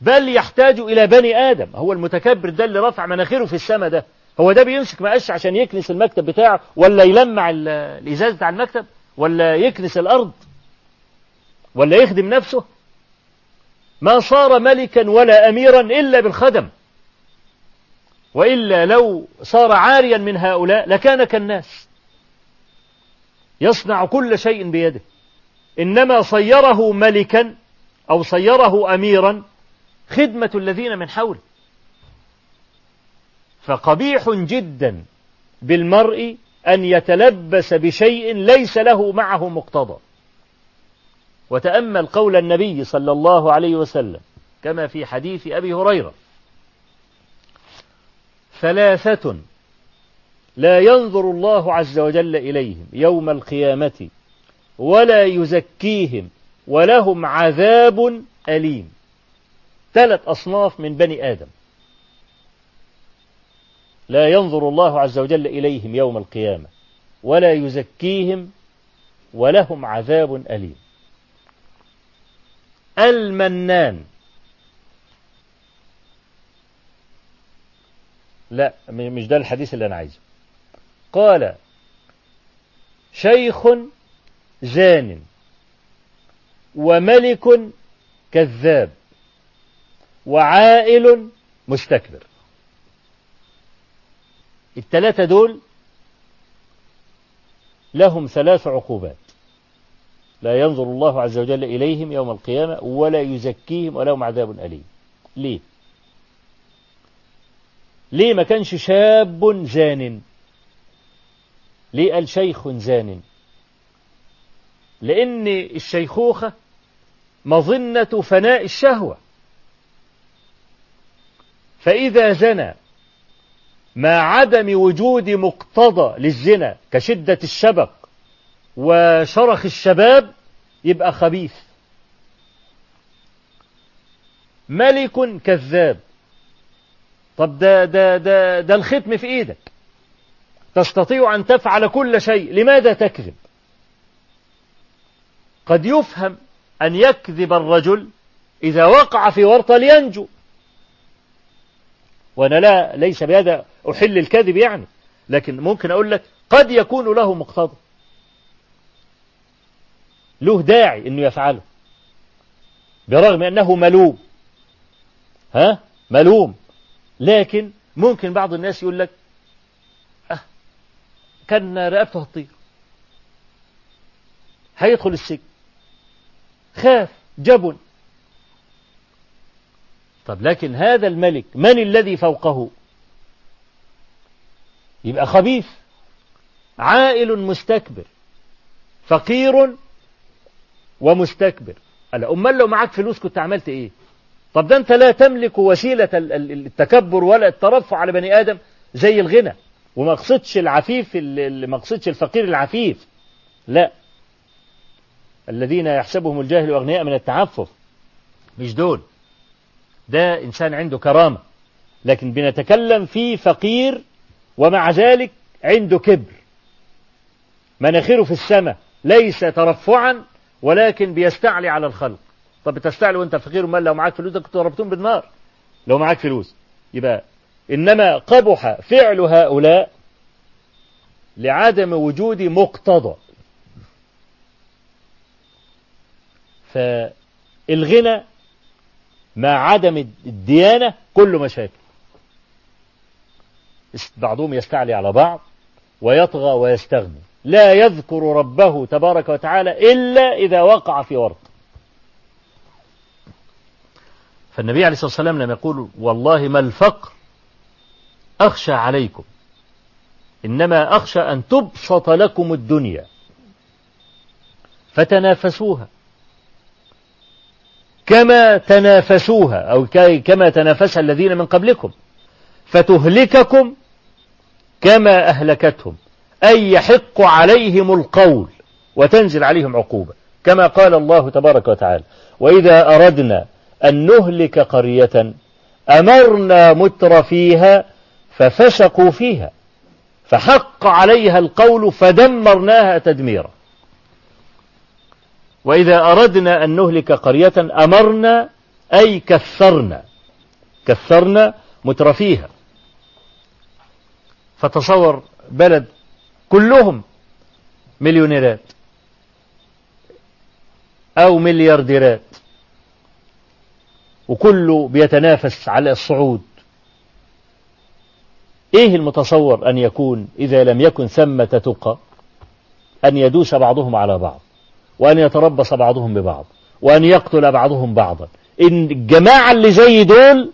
بل يحتاج إلى بني آدم. هو المتكبر ده اللي رفع مناخيره في السماء ده. هو ده بيمسك مقش عشان يكنس المكتب بتاعه ولا يلمع الإزاز بتاع المكتب ولا يكنس الأرض ولا يخدم نفسه. ما صار ملكا ولا أميرا إلا بالخدم. وإلا لو صار عاريا من هؤلاء لكان كالناس. يصنع كل شيء بيده. إنما صيره ملكا أو صيره أميرا خدمة الذين من حوله. فقبيح جدا بالمرء أن يتلبس بشيء ليس له معه مقتضى. وتأمل قول النبي صلى الله عليه وسلم كما في حديث أبي هريرة. ثلاثة لا ينظر الله عز وجل إليهم يوم القيامة ولا يزكيهم ولهم عذاب أليم. ثلاث أصناف من بني آدم. لا ينظر الله عز وجل إليهم يوم القيامة ولا يزكيهم ولهم عذاب أليم. المنان لا مش ده الحديث اللي أنا عايزه. قال شيخ زان وملك كذاب وعائل مستكبر. الثلاثة دول لهم ثلاث عقوبات. لا ينظر الله عز وجل إليهم يوم القيامة ولا يزكيهم ولهم عذاب أليم. ليه؟ ليه ما كانش شاب زان؟ ليه قال شيخ زان؟ لأن الشيخوخة مظنة فناء الشهوة. فإذا زنى مع عدم وجود مقتضى للزنا كشدة الشبق وشرخ الشباب يبقى خبيث. ملك كذاب. طب ده ده ده ده الختم في إيدك. تستطيع أن تفعل كل شيء. لماذا تكذب؟ قد يفهم أن يكذب الرجل إذا وقع في ورطة لينجو. وأنا لا ليس بهذا أحل الكذب يعني. لكن ممكن أقول لك قد يكون له مقتضى. له داعي إنه يفعله. برغم أنه ملوم. ها؟ ملوم. لكن ممكن بعض الناس يقول لك أه كان رقبته هتطير. هيدخل السجن. خاف جبن. طب لكن هذا الملك من الذي فوقه؟ يبقى خبيث عائل مستكبر فقير ومستكبر. قال أمال لو معاك فلوس كنت عملت إيه؟ طب ده أنت لا تملك وسيلة التكبر ولا الترفع على بني آدم زي الغنى. وما قصدش العفيف ما قصدش الفقير العفيف. لا. الذين يحسبهم الجاهل أغنياء من التعفف. مش دول. ده إنسان عنده كرامة. لكن بنتكلم في فقير ومع ذلك عنده كبر. مناخيره في السماء ليس ترفعا ولكن بيستعلي على الخلق. طب بتستعلي وانت فقير امال لو معاك فلوس كنت ضربتهم بالنار. لو معاك فلوس يبقى إنما قبح فعل هؤلاء لعدم وجود مقتضى. فالغنى مع عدم الديانة كله مشاكل. بعضهم يستعلي على بعض ويطغى ويستغني. لا يذكر ربه تبارك وتعالى إلا إذا وقع في ورط فالنبي عليه الصلاة والسلام لم يقول والله ما الفقر أخشى عليكم إنما أخشى أن تبسط لكم الدنيا فتنافسوها. كما تنافسوها أو كما تنافسها الذين من قبلكم فتهلككم كما أهلكتهم أي يحق عليهم القول وتنزل عليهم عقوبة كما قال الله تبارك وتعالى وإذا أردنا أن نهلك قرية أمرنا متر فيها ففسقوا فيها فحق عليها القول فدمرناها تدميرا. وإذا أردنا أن نهلك قرية أمرنا أي كثرنا كثرنا مترفيها فتصور بلد كلهم مليونيرات أو مليارديرات. وكله بيتنافس على الصعود. إيه المتصور أن يكون إذا لم يكن ثمة تقى؟ أن يدوس بعضهم على بعض وأن يتربص بعضهم ببعض وأن يقتل بعضهم بعضا. إن الجماعة اللي زي دول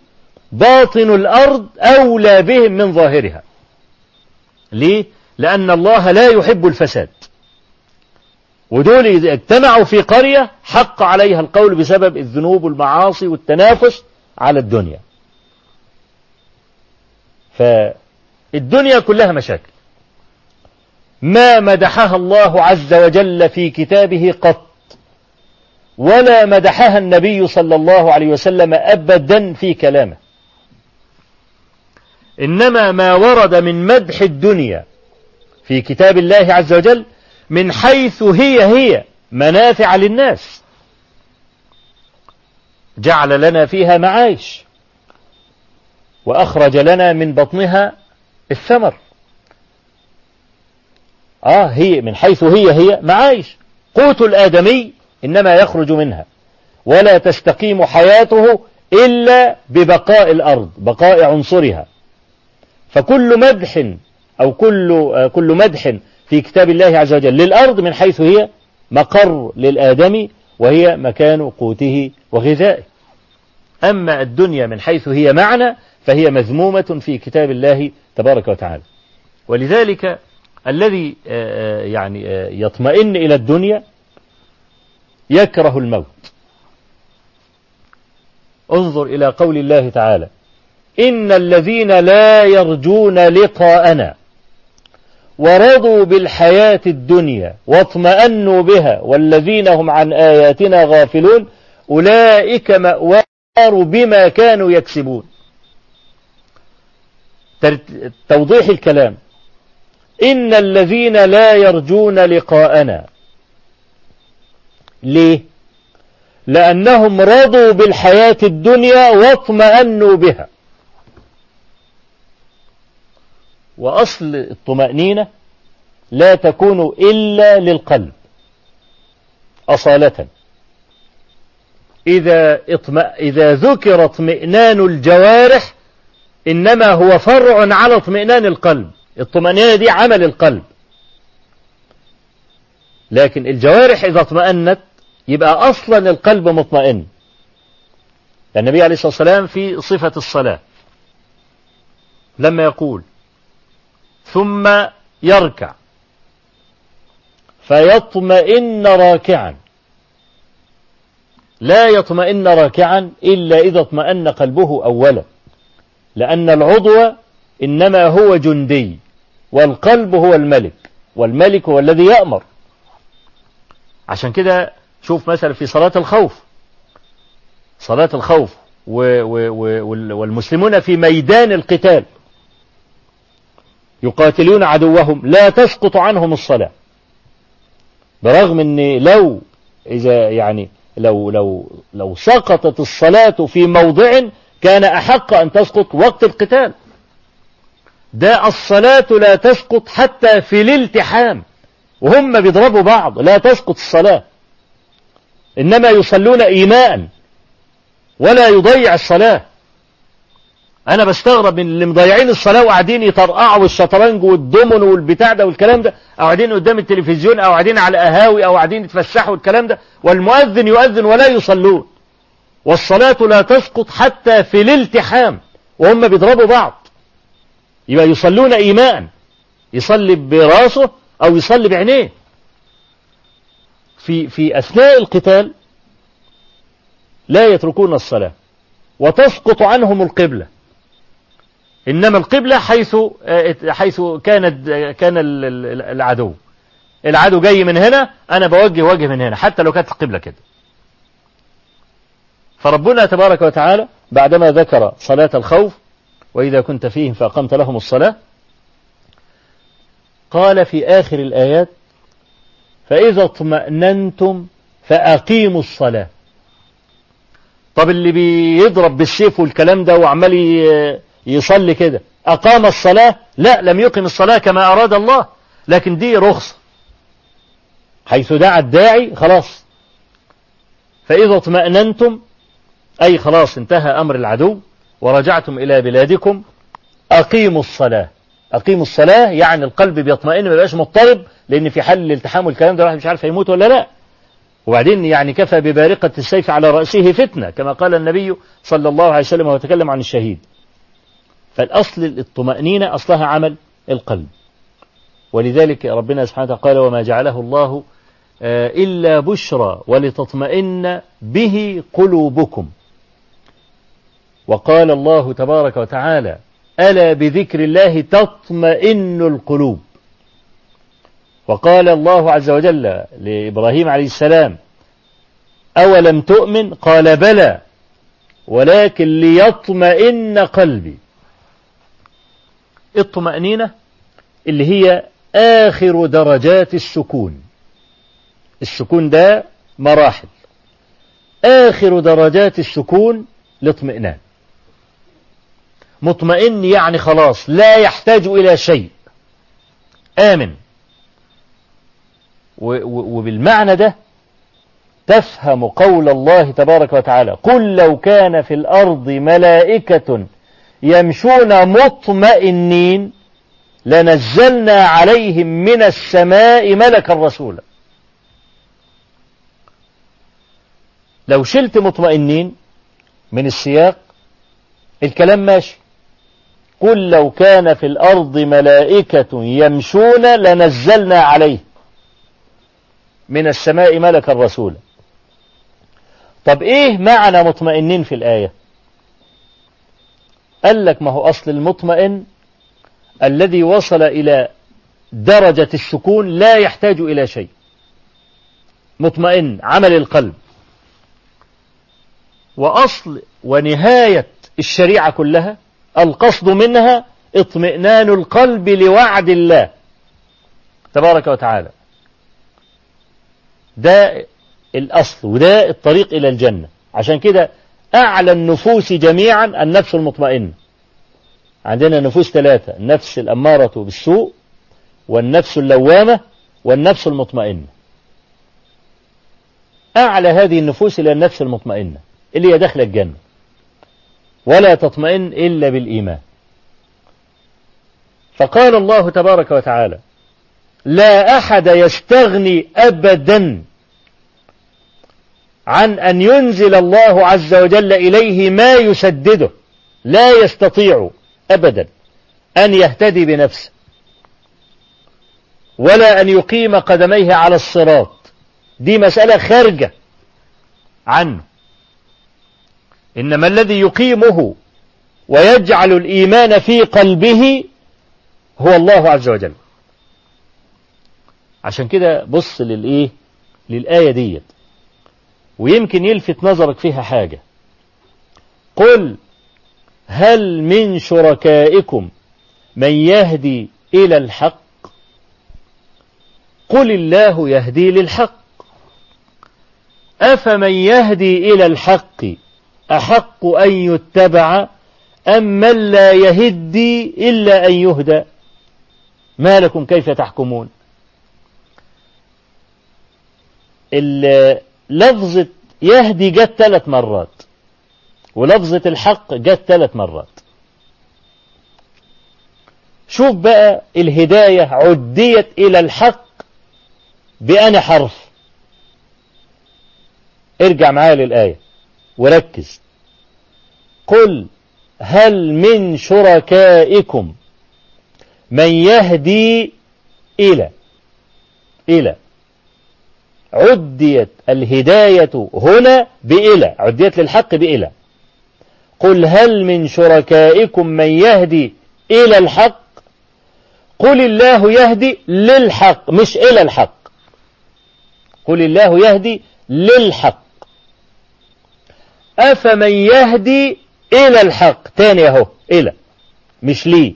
باطن الأرض أولى بهم من ظاهرها. ليه؟ لأن الله لا يحب الفساد. ودول إذا اجتمعوا في قرية حق عليها القول بسبب الذنوب والمعاصي والتنافس على الدنيا. فالدنيا كلها مشاكل. ما مدحها الله عز وجل في كتابه قط. ولا مدحها النبي صلى الله عليه وسلم أبدا في كلامه. إنما ما ورد من مدح الدنيا في كتاب الله عز وجل من حيث هي هي منافع للناس. جعل لنا فيها معايش. وأخرج لنا من بطنها الثمر. آه هي من حيث هي هي معايش. قوت الآدمي إنما يخرج منها. ولا تستقيم حياته إلا ببقاء الأرض بقاء عنصرها. فكل مدح أو كل كل مدح في كتاب الله عز وجل. للأرض من حيث هي مقر للآدمي وهي مكان قوته وغذائه. أما الدنيا من حيث هي معنى فهي مذمومة في كتاب الله تبارك وتعالى. ولذلك الذي يعني يطمئن إلى الدنيا يكره الموت. انظر إلى قول الله تعالى إن الذين لا يرجون لقاءنا ورضوا بالحياة الدنيا واطمأنوا بها والذين هم عن آياتنا غافلون أولئك مأوار بما كانوا يكسبون. توضيح الكلام. إن الذين لا يرجون لقاءنا. ليه؟ لأنهم رضوا بالحياة الدنيا واطمأنوا بها. وأصل الطمأنينة لا تكون إلا للقلب أصالة. إذا, اطم... إذا ذكر اطمئنان الجوارح إنما هو فرع على اطمئنان القلب. الطمأنينة دي عمل القلب. لكن الجوارح إذا اطمأنت يبقى أصلا القلب مطمئن. النبي عليه الصلاة والسلام في صفة الصلاة. لما يقول ثم يركع. فيطمئن راكعا. لا يطمئن راكعا إلا إذا اطمأن قلبه أولا. لأن العضو إنما هو جندي والقلب هو الملك والملك هو الذي يأمر. عشان كده شوف مثلا في صلاة الخوف. صلاة الخوف والمسلمون في ميدان القتال. يقاتلون عدوهم لا تسقط عنهم الصلاة. برغم إن لو إذا يعني لو لو لو سقطت الصلاة في موضع كان أحق أن تسقط وقت القتال. ده الصلاة لا تسقط حتى في الالتحام وهم بيضربوا بعض لا تسقط الصلاة. إنما يصلون إيماء ولا يضيع الصلاة. أنا بستغرب من اللي مضيعين الصلاة وقاعدين يطرقعوا الشطرنج والدومون والبتاع ده والكلام ده أو قاعدين قدام التلفزيون أو قاعدين على قهاوي أو قاعدين يتفسحوا الكلام ده والمؤذن يؤذن ولا يصلون. والصلاة لا تسقط حتى في الالتحام وهم بيضربوا بعض. يبقى يصلون إيماء يصلي براسه أو يصلي بعينيه. في في أثناء القتال لا يتركون الصلاة وتسقط عنهم القبلة. إنما القبلة حيث حيث كانت كان العدو. العدو جاي من هنا أنا بوجه وجه من هنا حتى لو كانت القبلة كده. فربنا تبارك وتعالى بعدما ذكر صلاة الخوف وإذا كنت فيهم فأقمت لهم الصلاة قال في آخر الآيات فإذا اطمأننتم فأقيموا الصلاة. طب اللي بيضرب بالسيف والكلام ده وعمال يصلي كده. أقام الصلاة؟ لا لم يقم الصلاة كما أراد الله. لكن دي رخصة. حيث دعا الداعي خلاص. فإذا اطمأننتم أي خلاص انتهى أمر العدو ورجعتم إلى بلادكم أقيموا الصلاة. أقيموا الصلاة يعني القلب بيطمئن ما يبقاش مضطرب لأن في حل الالتحام والكلام ده الواحد مش عارف هيموت ولا لا. وبعدين يعني كفى ببارقة السيف على رأسه فتنة كما قال النبي صلى الله عليه وسلم وهو عن الشهيد. فالأصل الطمأنينة أصلها عمل القلب. ولذلك ربنا سبحانه وتعالى قال وما جعله الله إلا بشرى ولتطمئن به قلوبكم. وقال الله تبارك وتعالى ألا بذكر الله تطمئن القلوب. وقال الله عز وجل لإبراهيم عليه السلام أولم تؤمن؟ قال بلى ولكن ليطمئن قلبي. الطمأنينة اللي هي آخر درجات السكون. السكون ده مراحل. آخر درجات السكون الاطمئنان. مطمئن يعني خلاص لا يحتاج إلى شيء. آمن. وبالمعنى ده تفهم قول الله تبارك وتعالى قل لو كان في الأرض ملائكة يمشون مطمئنين لنزلنا عليهم من السماء ملكا رسولا. لو شلت مطمئنين من السياق الكلام ماشي. قل لو كان في الأرض ملائكة يمشون لنزلنا عليه من السماء ملكا رسولا. طب إيه معنى مطمئنين في الآية؟ قال لك ما هو أصل المطمئن الذي وصل إلى درجة السكون لا يحتاج إلى شيء. مطمئن عمل القلب. وأصل ونهاية الشريعة كلها القصد منها اطمئنان القلب لوعد الله. تبارك وتعالى. ده الأصل وده الطريق إلى الجنة. عشان كده أعلى النفوس جميعا النفس المطمئنة. عندنا نفوس ثلاثة النفس الأمارة بالسوء والنفس اللوامة والنفس المطمئنة. أعلى هذه النفوس إلى النفس المطمئنة اللي هي داخل الجنة. ولا تطمئن إلا بالإيمان. فقال الله تبارك وتعالى لا أحد يستغني أبدا عن أن ينزل الله عز وجل إليه ما يسدده. لا يستطيع أبدا أن يهتدي بنفسه ولا أن يقيم قدميه على الصراط. دي مسألة خارجة عنه. إنما الذي يقيمه ويجعل الإيمان في قلبه هو الله عز وجل. عشان كده بص للإيه؟ للآية ديت. ويمكن يلفت نظرك فيها حاجة. قل هل من شركائكم من يهدي إلى الحق؟ قل الله يهدي للحق. أفمن يهدي إلى الحق أحق أن يتبع أم من لا يهدي إلا أن يهدى؟ ما لكم كيف تحكمون؟ لفظة يهدي جت ثلاث مرات ولفظة الحق جت ثلاث مرات. شوف بقى الهداية عديت إلى الحق بأنا حرف. ارجع معايا للآية وركز. قل هل من شركائكم من يهدي إلى إلى عديت الهداية هنا بإلى عديت للحق بإلى قل هل من شركائكم من يهدي إلى الحق؟ قل الله يهدي للحق مش إلى الحق. قل الله يهدي للحق. أفمن يهدي إلى الحق؟ تاني أهو إلى. مش لي.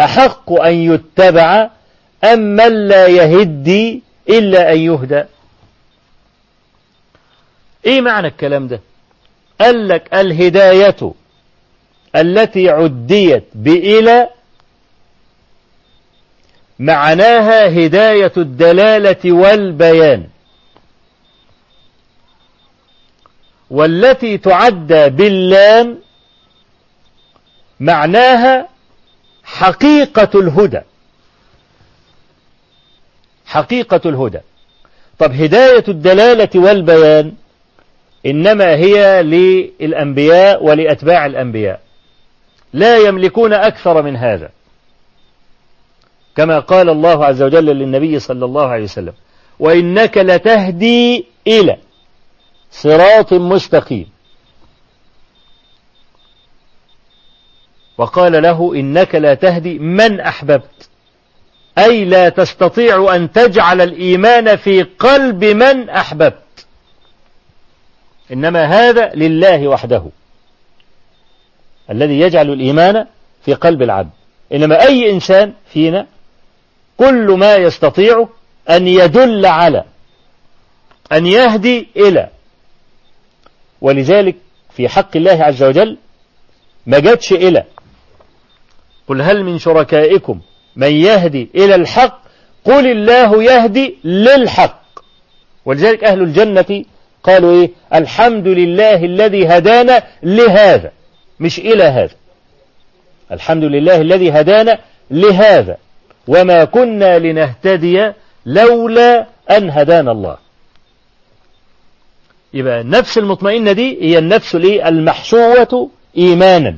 أحق أن يتبع أم من لا يهدي إلا أن يهدى إيه معنى الكلام ده؟ قال لك الهداية التي عديت بإلى معناها هداية الدلالة والبيان. والتي تعدى باللام معناها حقيقة الهدى. حقيقة الهدى. طب هداية الدلالة والبيان إنما هي للأنبياء ولأتباع الأنبياء. لا يملكون أكثر من هذا. كما قال الله عز وجل للنبي صلى الله عليه وسلم وإنك لتهدي إلى صراط مستقيم. وقال له إنك لا تهدي من أحببت. أي لا تستطيع أن تجعل الإيمان في قلب من أحببت. إنما هذا لله وحده الذي يجعل الإيمان في قلب العبد. إنما أي إنسان فينا كل ما يستطيع أن يدل على أن يهدي إلى. ولذلك في حق الله عز وجل ما جاتش إلى. قل هل من شركائكم من يهدي إلى الحق قل الله يهدي للحق. ولذلك أهل الجنة قالوا إيه؟ الحمد لله الذي هدانا لهذا. مش إلى هذا. الحمد لله الذي هدانا لهذا. وما كنا لنهتدي لولا أن هدانا الله. يبقى النفس المطمئنة دي هي النفس المحشوة إيمانا.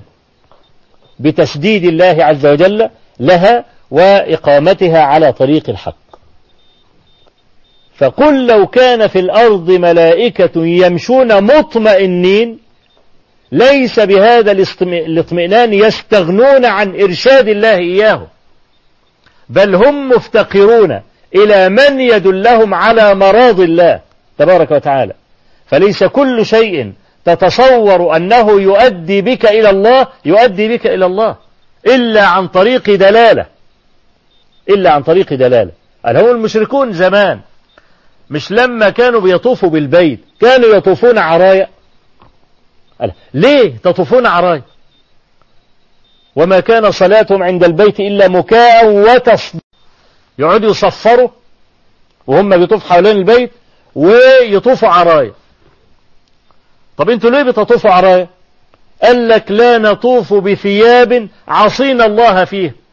بتسديد الله عز وجل لها وإقامتها على طريق الحق. فقل لو كان في الأرض ملائكة يمشون مطمئنين ليس بهذا الاطمئنان يستغنون عن إرشاد الله إياهم بل هم مفتقرون إلى من يدلهم على مراض الله تبارك وتعالى. فليس كل شيء تتصور أنه يؤدي بك إلى الله يؤدي بك إلى الله إلا عن طريق دلالة. إلا عن طريق دلالة. هم المشركون زمان مش لما كانوا بيطوفوا بالبيت كانوا يطوفون عرايا. ليه تطوفون عرايا؟ وما كان صلاتهم عند البيت إلا مكاء وتصديق. يقعدوا يصفروا وهم بيطوفوا حوالين البيت ويطوفوا عرايا. طب أنتوا ليه بتطوفوا عرايا؟ قال لك لا نطوف بثياب عصينا الله فيه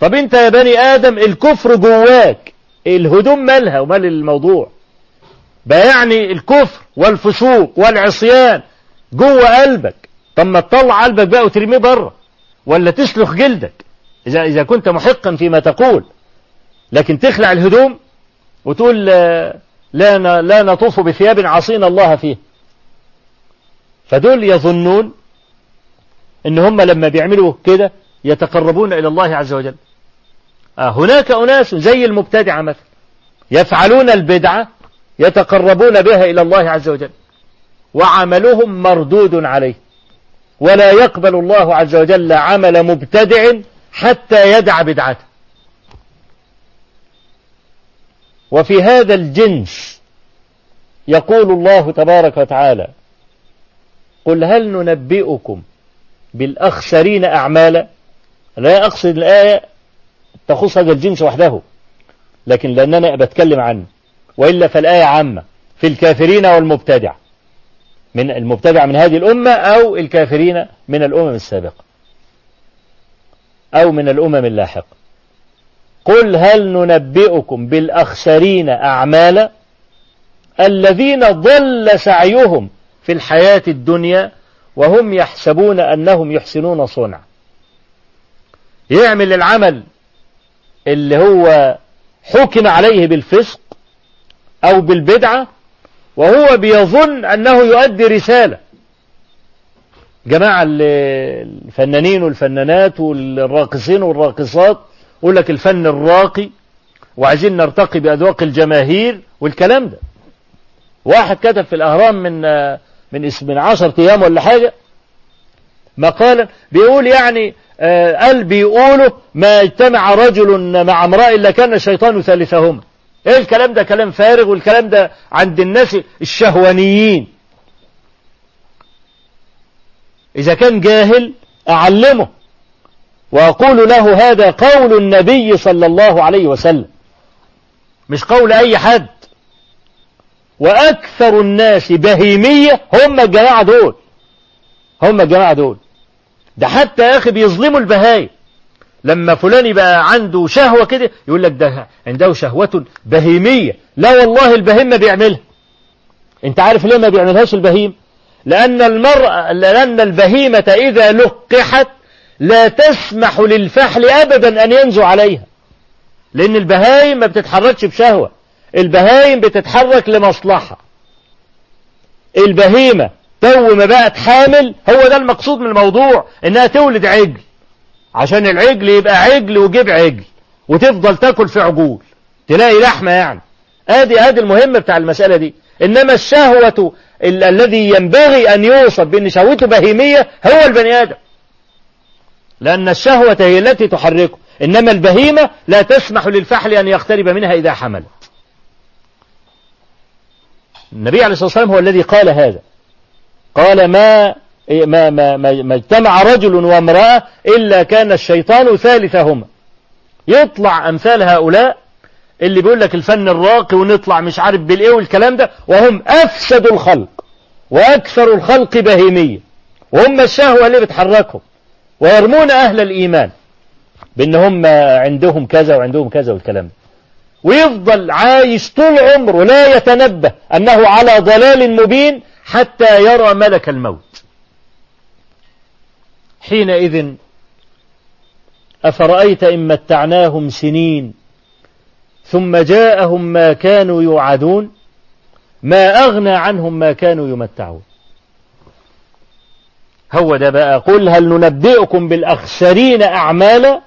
طب انت يا بني آدم الكفر جواك. الهدوم مالها ومال الموضوع. بقى يعني الكفر والفسوق والعصيان جوه قلبك. طب ما تطلع قلبك بقى وترميه بره ولا تسلخ جلدك. إذا, إذا كنت محقا فيما تقول. لكن تخلع الهدوم وتقول لا لا نطوف بثياب عصينا الله فيه فدول يظنون إن هم لما بيعملوا كده يتقربون إلى الله عز وجل. آه هناك أناس زي المبتدعة مثلا يفعلون البدعة يتقربون بها إلى الله عز وجل وعملهم مردود عليه. ولا يقبل الله عز وجل عمل مبتدع حتى يدع بدعته. وفي هذا الجنس يقول الله تبارك وتعالى قل هل ننبئكم بالأخسرين أعمالا؟ لا أقصد الآية تخص هذا الجنس وحده لكن لأننا بتكلم عنه وإلا فالآية عامة في الكافرين والمبتدع. من المبتدع من هذه الأمة أو الكافرين من الأمم السابقة. أو من الأمم اللاحقة. قل هل ننبئكم بالأخسرين أعمالا الذين ضل سعيهم في الحياة الدنيا وهم يحسبون أنهم يحسنون صنع يعمل العمل اللي هو حكم عليه بالفسق أو بالبدعة وهو بيظن أنه يؤدي رسالة. جماعة الفنانين والفنانات والراقصين والراقصات يقول لك الفن الراقي وعايزين نرتقي بأذواق الجماهير والكلام ده. واحد كتب في الأهرام من من من عشر أيام ولا حاجة مقالا بيقول يعني آه قال بيقولوا ما اجتمع رجل مع امرأة إلا كان الشيطان ثالثهما. إيه الكلام ده؟ كلام فارغ والكلام ده عند الناس الشهوانيين. إذا كان جاهل أعلمه. وأقول له هذا قول النبي صلى الله عليه وسلم. مش قول أي حد. وأكثر الناس بهيمية هم الجماعة دول. هم الجماعة دول. ده حتى يا أخي بيظلموا البهايم. لما فلان يبقى عنده شهوة كده يقول لك ده عنده شهوة بهيمية. لا والله البهيم ما بيعملها. أنت عارف ليه ما بيعملهاش البهيم؟ لأن المرأة لأن البهيمة إذا لقحت لا تسمح للفحل أبدا أن ينزو عليها. لأن البهايم ما بتتحركش بشهوة. البهايم بتتحرك لمصلحة. البهيمة تو ما بقت حامل هو ده المقصود من الموضوع إنها تولد عجل. عشان العجل يبقى عجل وجيب عجل وتفضل تاكل في عجول. تلاقي لحمة يعني. ادي آدي المهم بتاع المسألة دي. إنما الشهوة ال الذي ينبغي أن يوصف بأن شهوته بهيمية هو البني آدم. لأن الشهوة هي التي تحركه. إنما البهيمة لا تسمح للفحل أن يقترب منها إذا حملت النبي عليه الصلاة والسلام هو الذي قال هذا. قال ما ما ما ما, ما اجتمع رجل وامرأة إلا كان الشيطان ثالثهما. يطلع أمثال هؤلاء اللي بيقول لك الفن الراقي ونطلع مش عارف بالإيه والكلام ده وهم أفسد الخلق وأكثر الخلق بهيمية. وهم الشهوة اللي بتحركهم ويرمون أهل الإيمان بأن هم عندهم كذا وعندهم كذا والكلام ده. ويفضل عايش طول عمره لا يتنبه أنه على ضلال مبين حتى يرى ملك الموت. حينئذ أفرأيت إن متعناهم سنين ثم جاءهم ما كانوا يوعدون ما أغنى عنهم ما كانوا يمتعون. هو ده بقى قل هل ننبئكم بالأخسرين أعمالا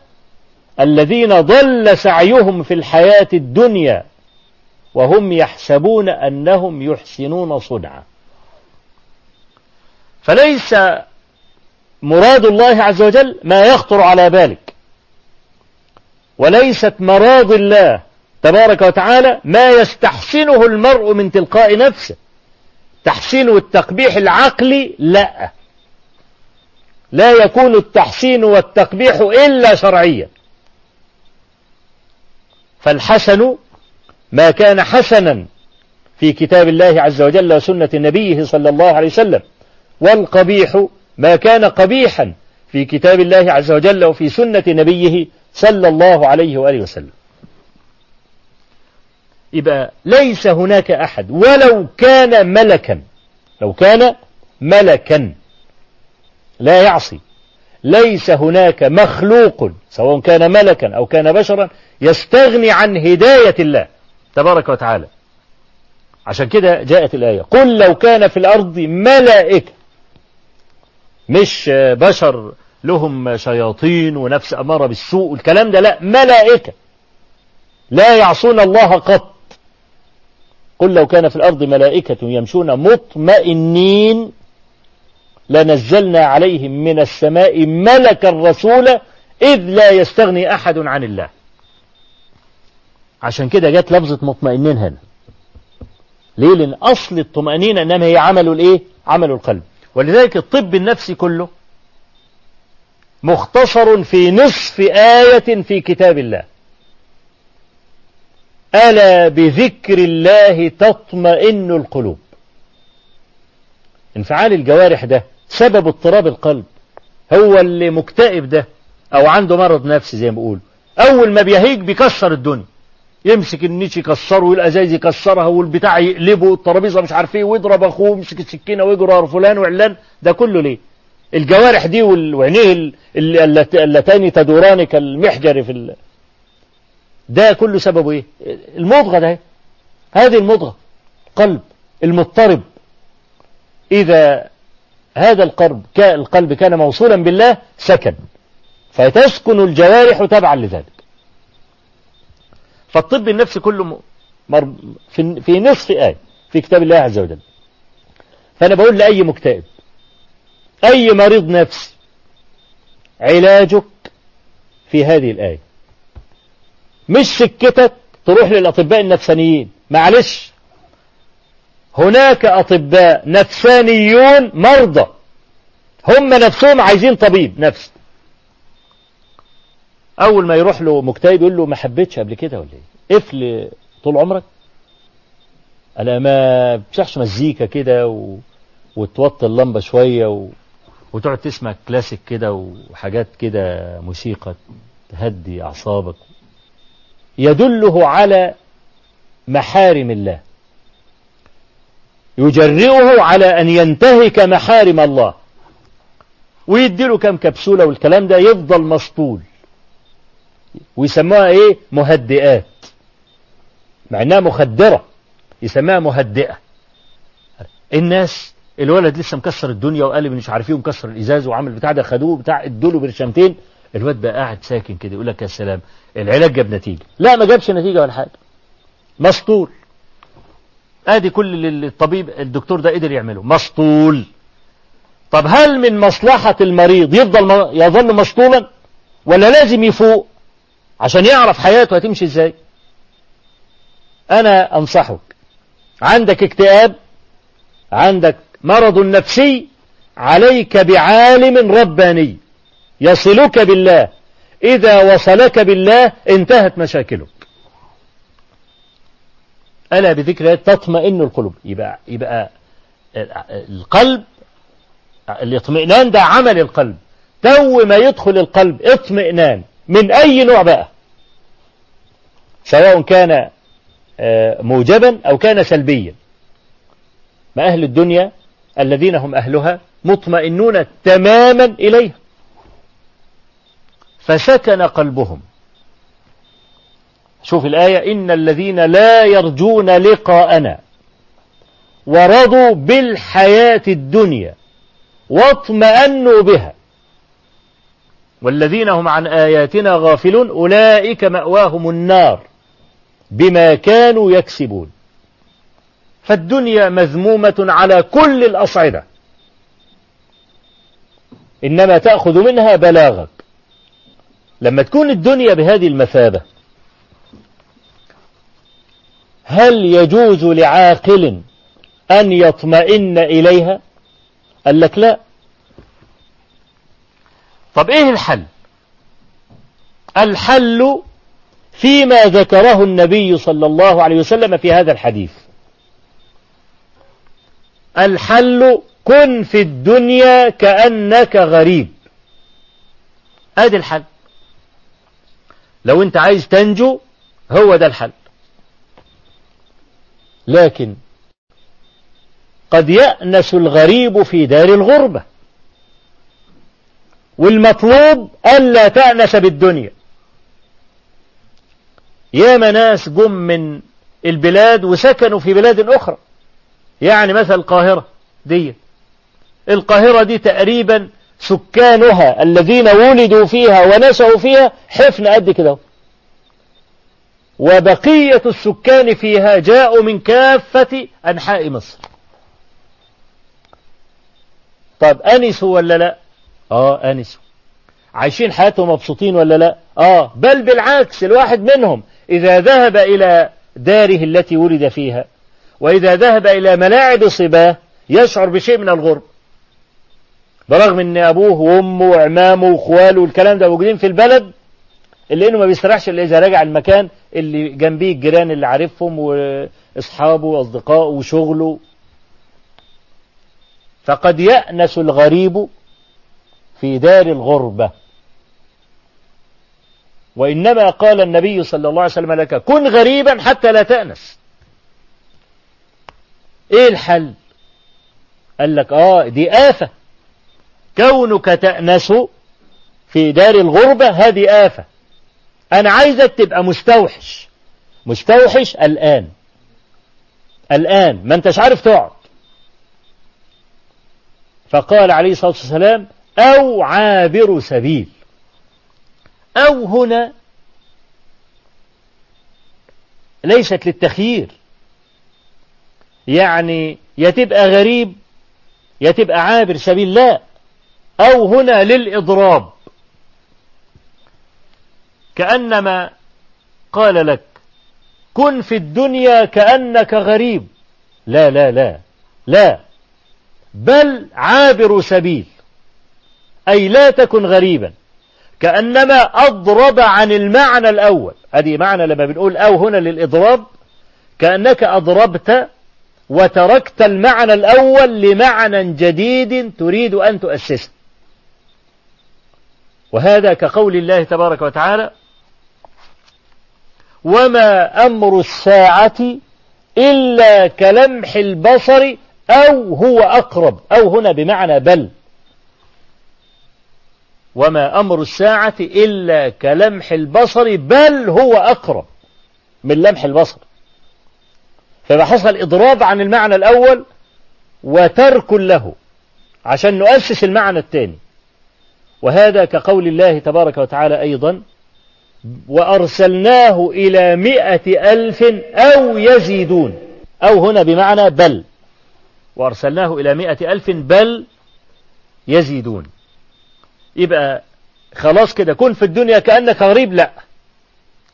الذين ضل سعيهم في الحياة الدنيا وهم يحسبون أنهم يحسنون صنعا. فليس مراد الله عز وجل ما يخطر على بالك. وليست مراض الله تبارك وتعالى ما يستحسنه المرء من تلقاء نفسه. تحسين التقبيح العقلي لا. لا يكون التحسين والتقبيح إلا شرعيا. فالحسن ما كان حسنا في كتاب الله عز وجل وسنة نبيه صلى الله عليه وسلم. والقبيح ما كان قبيحا في كتاب الله عز وجل وفي سنة نبيه صلى الله عليه وآله وسلم. يبقى ليس هناك أحد ولو كان ملكا لو كان ملكا لا يعصي. ليس هناك مخلوق سواء كان ملكا أو كان بشرا يستغني عن هداية الله تبارك وتعالى. عشان كده جاءت الآية قل لو كان في الأرض ملائكة مش بشر لهم شياطين ونفس أمارة بالسوء الكلام ده لا ملائكة. لا يعصون الله قط. قل لو كان في الأرض ملائكة يمشون مطمئنين لنزلنا عليهم من السماء ملكا رسولا إذ لا يستغني أحد عن الله. عشان كده جت لفظة مطمئنين هنا. ليه؟ لأن أصل الطمأنينة إنما هي عمل الإيه؟ عمل القلب. ولذلك الطب النفسي كله مختصر في نصف آية في كتاب الله. ألا بذكر الله تطمئن القلوب. انفعال الجوارح ده سبب اضطراب القلب. هو اللي مكتئب ده أو عنده مرض نفسي زي ما بيقولوا. أول ما بيهيج بيكسر الدنيا. يمسك النيش يكسره والأزايز يكسرها والبتاع يقلبه الترابيزه مش عارف إيه ويضرب أخوه يمسك السكينة ويجرى فلان وعلان. ده كله ليه؟ الجوارح دي وعينيه اللتان تدوران كالمحجر في ال... ده كله سببه إيه؟ المضغة ده. هذه المضغة قلب المضطرب. إذا هذا القلب القلب كان موصولا بالله سكن. فتسكن الجوارح تبعا لذلك. فالطب النفسي كله. في نصف آية في كتاب الله عز وجل. فأنا بقول لأي مكتئب أي مريض نفسي علاجك في هذه الآية. مش سكتك تروح للأطباء النفسانيين. معلش هناك أطباء نفسانيون مرضى. هم نفسهم عايزين طبيب نفسي. أول ما يروح له مكتئب يقول له ما حبيتش قبل كده ولا إيه؟ قفل طول عمرك. أنا ما بتشحش مزيكا كده و... وتوطي اللمبة شوية و... وتقعد تسمع كلاسيك كده وحاجات كده موسيقى تهدي أعصابك. يدله على محارم الله. يجرئه على أن ينتهك محارم الله. ويديله كم كبسولة والكلام ده يفضل مسطول. ويسموها إيه؟ مهدئات مع انها مخدرة. يسموها مهدئة. الناس الولد لسه مكسر الدنيا وقالب مش عارف إيه ومكسر الإزاز وعامل بتاع ده خدوه بتاع ادوله برشامتين. الواد بقى قاعد ساكن كده يقول لك يا سلام العلاج جاب نتيجة. لا ما جابش نتيجة ولا حاجة. مسطول. ادي كل اللي الطبيب الدكتور ده قدر يعمله. مسطول. طب هل من مصلحة المريض يفضل يظل مسطولا ولا لازم يفوق؟ عشان يعرف حياته هتمشي إزاي. أنا أنصحك. عندك اكتئاب عندك مرض نفسي عليك بعالم رباني. يصلك بالله. إذا وصلك بالله انتهت مشاكلك. ألا بذكر تطمئن القلوب. يبقى, يبقى القلب الاطمئنان ده عمل القلب. تو ما يدخل القلب اطمئنان. من أي نوع بقى؟ سواء كان موجبا أو كان سلبيا. ما أهل الدنيا الذين هم أهلها مطمئنون تماما إليها. فسكن قلبهم. شوف الآية إن الذين لا يرجون لقاءنا ورضوا بالحياة الدنيا واطمأنوا بها. والذين هم عن آياتنا غافلون أولئك مأواهم النار بما كانوا يكسبون. فالدنيا مذمومة على كل الأصعدة. إنما تأخذ منها بلاغك. لما تكون الدنيا بهذه المثابة هل يجوز لعاقل أن يطمئن إليها؟ قال لك لا. طب إيه الحل؟ الحل فيما ذكره النبي صلى الله عليه وسلم في هذا الحديث. الحل كن في الدنيا كأنك غريب. ادي الحل. لو أنت عايز تنجو هو ده الحل. لكن قد يأنس الغريب في دار الغربة. والمطلوب ألا تأنس بالدنيا. ياما ناس جم من البلاد وسكنوا في بلاد أخرى. يعني مثل القاهرة دي. القاهرة دي تقريبا سكانها الذين ولدوا فيها ونشأوا فيها حفن قد كده. وبقية السكان فيها جاءوا من كافة أنحاء مصر. طب أنسوا ولا لا؟ آه أنسوا عايشين حياتهم مبسوطين ولا لا؟ آه بل بالعكس الواحد منهم إذا ذهب إلى داره التي ولد فيها وإذا ذهب إلى ملاعب صباه يشعر بشيء من الغرب. برغم إن أبوه وأمه وعمامه وإخواله والكلام ده موجودين في البلد اللي إنه ما بيستريحش إلا إذا راجع المكان اللي جنبيه الجيران اللي عارفهم وأصحابه وأصدقائه وشغله. فقد يأنس الغريب في دار الغربة. وإنما قال النبي صلى الله عليه وسلم لك كن غريبا حتى لا تأنس. إيه الحل؟ قال لك آه دي آفة. كونك تأنس في دار الغربة هذه آفة. أنا عايزك تبقى مستوحش. مستوحش الآن. الآن ما أنتش عارف تقعد. فقال عليه الصلاة والسلام أو عابر سبيل. أو هنا ليست للتخيير. يعني يا تبقى غريب يا تبقى عابر سبيل لا. أو هنا للإضراب. كأنما قال لك كن في الدنيا كأنك غريب. لا لا لا لا. بل عابر سبيل. أي لا تكن غريبا. كأنما أضرب عن المعنى الأول. هذه معنى لما بنقول أو هنا للإضراب. كأنك أضربت وتركت المعنى الأول لمعنى جديد تريد أن تؤسسه. وهذا كقول الله تبارك وتعالى وما أمر الساعة إلا كلمح البصر أو هو أقرب. أو هنا بمعنى بل. وما أمر الساعة إلا كلمح البصر بل هو أقرب من لمح البصر. فيبقى حصل إضراب عن المعنى الأول وترك له عشان نؤسس المعنى الثاني. وهذا كقول الله تبارك وتعالى أيضا وأرسلناه إلى مئة ألف أو يزيدون. أو هنا بمعنى بل. وأرسلناه إلى مئة ألف بل يزيدون. يبقى خلاص كده كن في الدنيا كأنك غريب لا.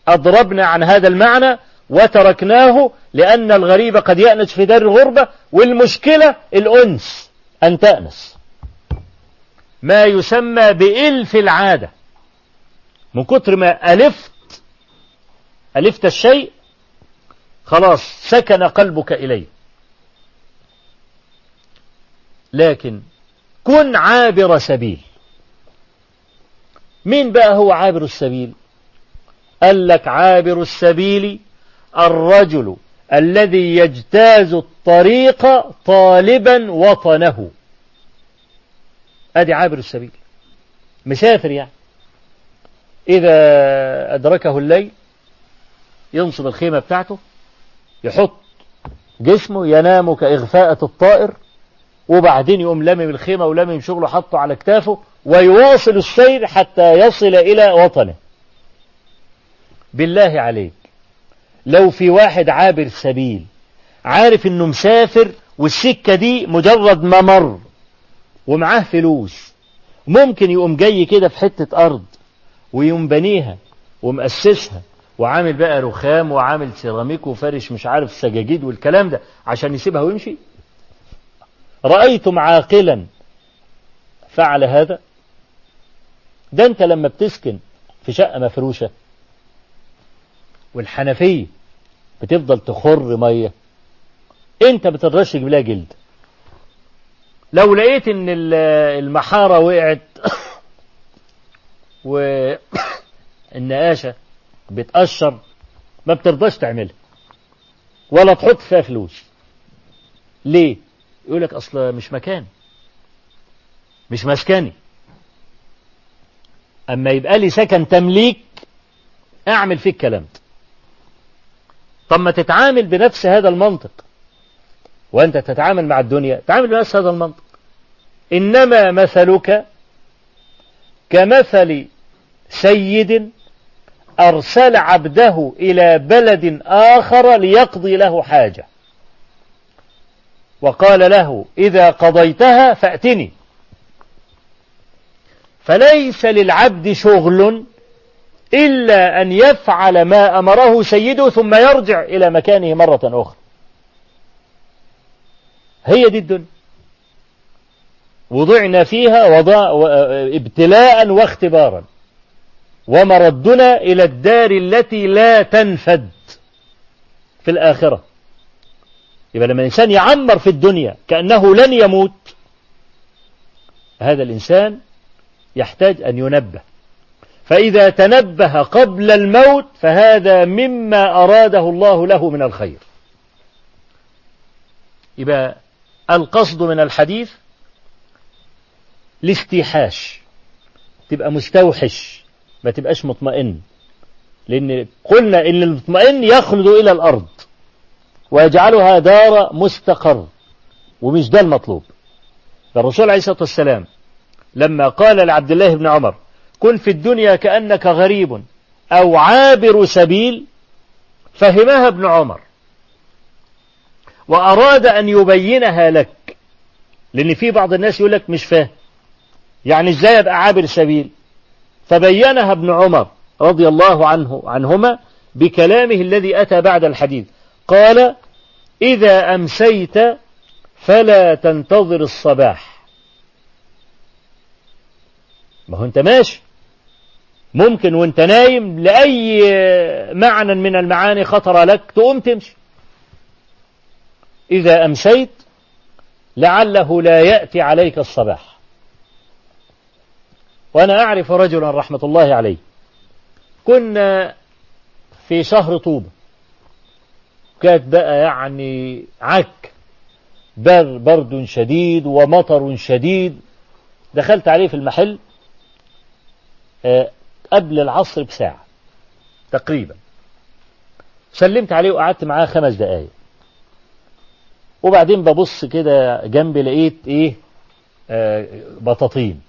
أضربنا عن هذا المعنى وتركناه لأن الغريب قد يأنس في دار الغربة والمشكلة الأنس أن تأنس. ما يسمى بإلف العادة. من كتر ما ألفت ألفت الشيء خلاص سكن قلبك إليه. لكن كن عابر سبيل. مين بقى هو عابر السبيل؟ قال لك عابر السبيل الرجل الذي يجتاز الطريق طالبا وطنه. أدي عابر السبيل. مسافر يعني. إذا أدركه الليل ينصب الخيمة بتاعته يحط جسمه ينام كإغفاءة الطائر وبعدين يقوم لمم الخيمة ولمم شغله حطه على كتافه ويواصل السير حتى يصل إلى وطنه. بالله عليك. لو في واحد عابر سبيل عارف إنه مسافر والسكة دي مجرد ممر ومعاه فلوس ممكن يقوم جاي كده في حتة أرض ويقوم بنيها ومؤسسها وعامل بقى رخام وعامل سيراميك وفرش مش عارف سجاجيد والكلام ده عشان يسيبها ويمشي. رأيتم عاقلا فعل هذا؟ ده انت لما بتسكن في شقة مفروشة والحنفية بتفضل تخر مية انت بترش تجيب لها جلد. لو لقيت ان المحارة وقعت والنقاشة بتقشر ما بترضاش تعملها ولا تحط فيها فلوس. ليه؟ يقول لك أصل مش مكان مش مسكني. أما يبقى لي سكن تمليك أعمل فيه الكلام ده طب ما تتعامل بنفس هذا المنطق. وأنت تتعامل مع الدنيا تعامل بنفس هذا المنطق. إنما مثلك كمثل سيد أرسل عبده إلى بلد آخر ليقضي له حاجة. وقال له إذا قضيتها فأتني. فليس للعبد شغل إلا أن يفعل ما أمره سيده ثم يرجع إلى مكانه مرة أخرى. هي دي الدنيا. وضعنا فيها وضع ابتلاء واختبارا. ومردنا إلى الدار التي لا تنفد في الآخرة. يبقى لما الإنسان يعمر في الدنيا كأنه لن يموت هذا الإنسان يحتاج أن ينبه. فإذا تنبه قبل الموت فهذا مما أراده الله له من الخير. يبقى القصد من الحديث الاستيحاش تبقى مستوحش ما تبقاش مطمئن. لأن قلنا إن المطمئن يخلد إلى الأرض ويجعلها دار مستقر ومش ده المطلوب الرسول عليه الصلاة والسلام لما قال لعبد الله بن عمر كن في الدنيا كأنك غريب أو عابر سبيل فهمها ابن عمر. وأراد أن يبينها لك لأن في بعض الناس يقول لك مش فاهم يعني إزاي أبقى عابر سبيل؟ فبينها ابن عمر رضي الله عنه عنهما بكلامه الذي أتى بعد الحديث. قال إذا أمسيت فلا تنتظر الصباح. ما هو انت ماشي. ممكن وانت نايم لأي معنى من المعاني خطر لك تقوم تمشي. إذا أمسيت لعله لا يأتي عليك الصباح. وأنا أعرف رجلا رحمة الله عليه. كنا في شهر طوبة. كانت بقى يعني عك. برد شديد ومطر شديد. دخلت عليه في المحل. قبل العصر بساعة تقريبا. سلمت عليه وقعدت معاه خمس دقايق. وبعدين ببص كده جنبي لقيت إيه؟ آه بطاطين.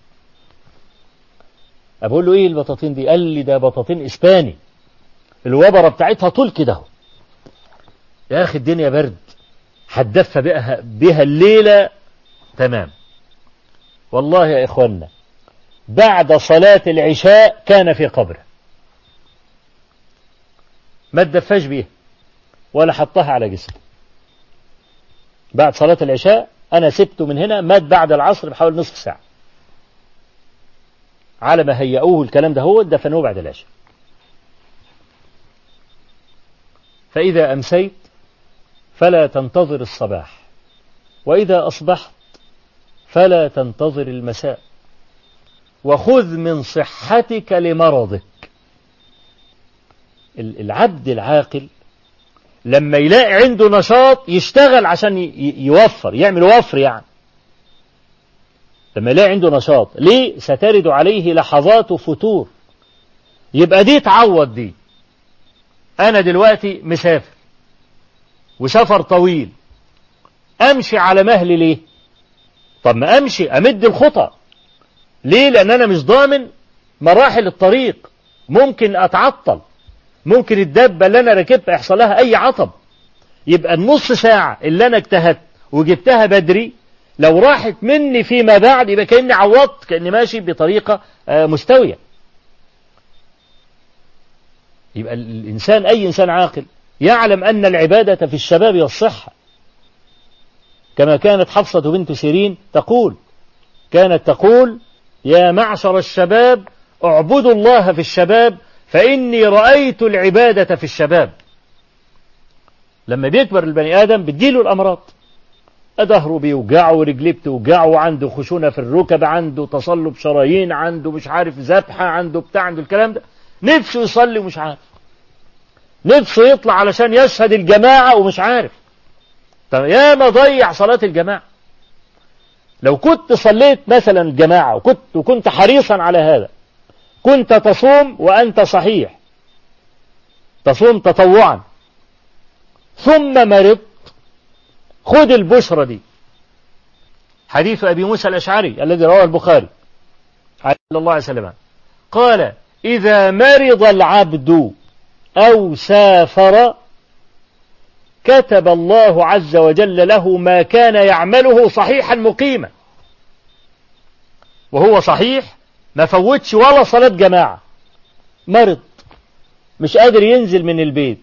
بقول له إيه البطاطين دي؟ قال لي ده بطاطين إسباني. الوبرة بتاعتها طول كده يا أخي الدنيا برد. هتدفى بها بها الليلة تمام. والله يا اخوانا بعد صلاة العشاء كان في قبره. ما تدفاش بيها ولا حطها على جسمه بعد صلاة العشاء أنا سبته من هنا مات بعد العصر بحوالي نصف ساعة. على ما هيئوه الكلام ده هو دفنوه بعد العشاء. فإذا أمسيت فلا تنتظر الصباح وإذا أصبحت فلا تنتظر المساء. وخذ من صحتك لمرضك. العبد العاقل لما يلاقي عنده نشاط يشتغل عشان يوفر يعمل وفر يعني. لما يلاقي عنده نشاط ليه سترد عليه لحظات فتور؟ يبقى دي تعوض دي. أنا دلوقتي مسافر وسفر طويل أمشي على مهلي ليه؟ طب ما أمشي أمد الخطى ليه؟ لأن أنا مش ضامن مراحل الطريق. ممكن أتعطل. ممكن الدابة اللي أنا راكبها يحصل لها أي عطب. يبقى النص ساعة اللي أنا اجتهدت وجبتها بدري لو راحت مني فيما بعد يبقى كأني عوضت كأني ماشي بطريقة مستوية. يبقى الإنسان أي إنسان عاقل يعلم أن العبادة في الشباب والصحة. كما كانت حفصة بنت سيرين تقول كانت تقول يا معشر الشباب اعبدوا الله في الشباب فإني رأيت العبادة في الشباب. لما بيكبر البني آدم بتجيله الأمراض. ظهره بيوجعه ورجليه بتوجعه عنده خشونة في الركب عنده تصلب شرايين عنده مش عارف ذبحة عنده بتاع عنده الكلام ده. نفسه يصلي ومش عارف. نفسه يطلع علشان يشهد الجماعة ومش عارف. طب يا ما ضيع صلاة الجماعة. لو كنت صليت مثلا الجماعة وكنت, وكنت حريصا على هذا كنت تصوم وأنت صحيح. تصوم تطوعا. ثم مرضت. خذ البشرة دي. حديث أبي موسى الأشعري الذي رواه البخاري عليه الله عليه وسلم. قال إذا مرض العبد أو سافر كتب الله عز وجل له ما كان يعمله صحيحا مقيما. وهو صحيح ما فوتش ولا صلاة جماعة. مرض مش قادر ينزل من البيت.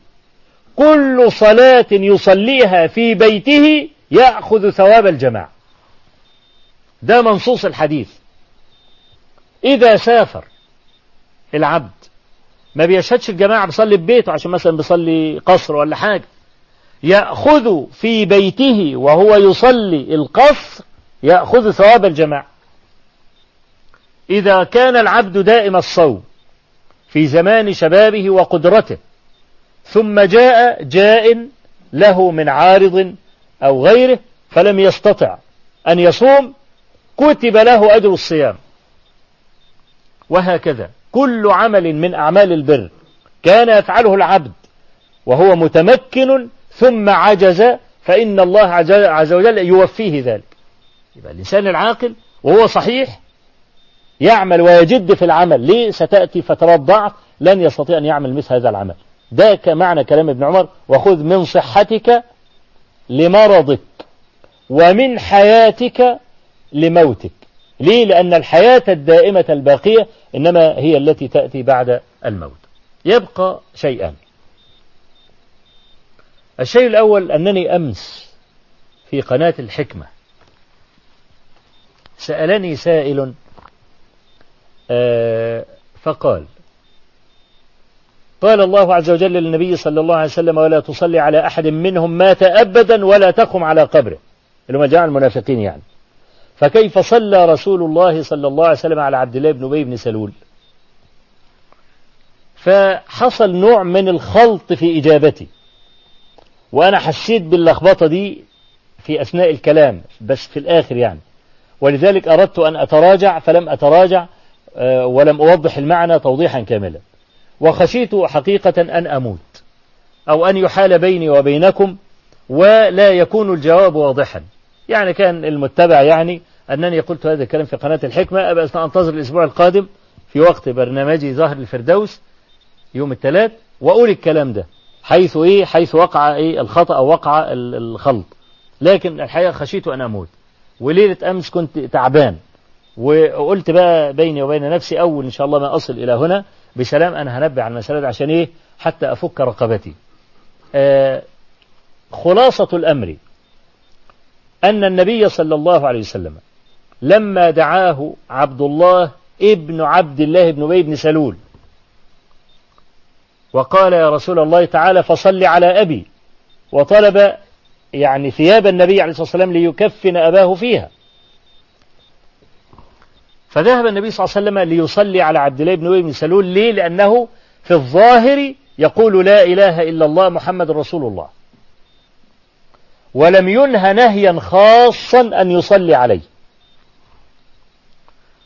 كل صلاة يصليها في بيته يأخذ ثواب الجماعة. ده منصوص الحديث. إذا سافر العبد ما بيشهدش الجماعة بيصلي في بيته عشان مثلا بيصلي قصر ولا حاجة. يأخذ في بيته وهو يصلي القصر يأخذ ثواب الجماعة. إذا كان العبد دائم الصوم في زمان شبابه وقدرته ثم جاء جاء له من عارض أو غيره فلم يستطع أن يصوم كتب له أجر الصيام. وهكذا كل عمل من أعمال البر كان يفعله العبد وهو متمكن ثم عجز فإن الله عز وجل يوفيه ذلك. يبقى الإنسان العاقل وهو صحيح يعمل ويجد في العمل. ليه ستأتي فترات ضعف؟ لن يستطيع أن يعمل مثل هذا العمل. ده معنى كلام ابن عمر وخذ من صحتك لمرضك ومن حياتك لموتك. ليه؟ لأن الحياة الدائمة الباقية إنما هي التي تأتي بعد الموت. يبقى شيئان الشيء الأول أنني أمس في قناة الحكمة. سألني سائل آه، فقال قال الله عز وجل للنبي صلى الله عليه وسلم ولا تصلي على أحد منهم مات أبدا ولا تقم على قبره. اللي هم جاء المنافقين يعني. فكيف صلى رسول الله صلى الله عليه وسلم على عبد الله بن أبي بن سلول؟ فحصل نوع من الخلط في إجابتي. وأنا حسيت باللخبطة دي في أثناء الكلام بس في الآخر يعني. ولذلك أردت أن أتراجع فلم أتراجع آه، ولم أوضح المعنى توضيحا كاملا. وخشيت حقيقة أن أموت أو أن يحال بيني وبينكم ولا يكون الجواب واضحا. يعني كان المتبع يعني أنني قلت هذا الكلام في قناة الحكمة أبقى أنتظر الأسبوع القادم في وقت برنامجي ظهر الفردوس يوم الثلاث وأقول الكلام ده. حيث إيه؟ حيث وقع إيه؟ الخطأ أو وقع الخلط. لكن الحقيقة خشيت أن أموت. وليلة أمس كنت تعبان. وقلت بقى بيني وبين نفسي أول إن شاء الله ما أصل إلى هنا بسلام أنا هنبه على المسألة دي عشان إيه؟ حتى أفك رقبتي. آه خلاصة الأمر أن النبي صلى الله عليه وسلم لما دعاه عبد الله ابن عبد الله بن أبي بن سلول وقال يا رسول الله تعالى فصل على أبي. وطلب يعني ثياب النبي عليه الصلاة والسلام ليكفن أباه فيها. فذهب النبي صلى الله عليه وسلم ليصلي على عبد الله بن أبي بن سلول. ليه؟ لأنه في الظاهر يقول لا إله إلا الله محمد رسول الله. ولم ينهى نهيا خاصا أن يصلي عليه.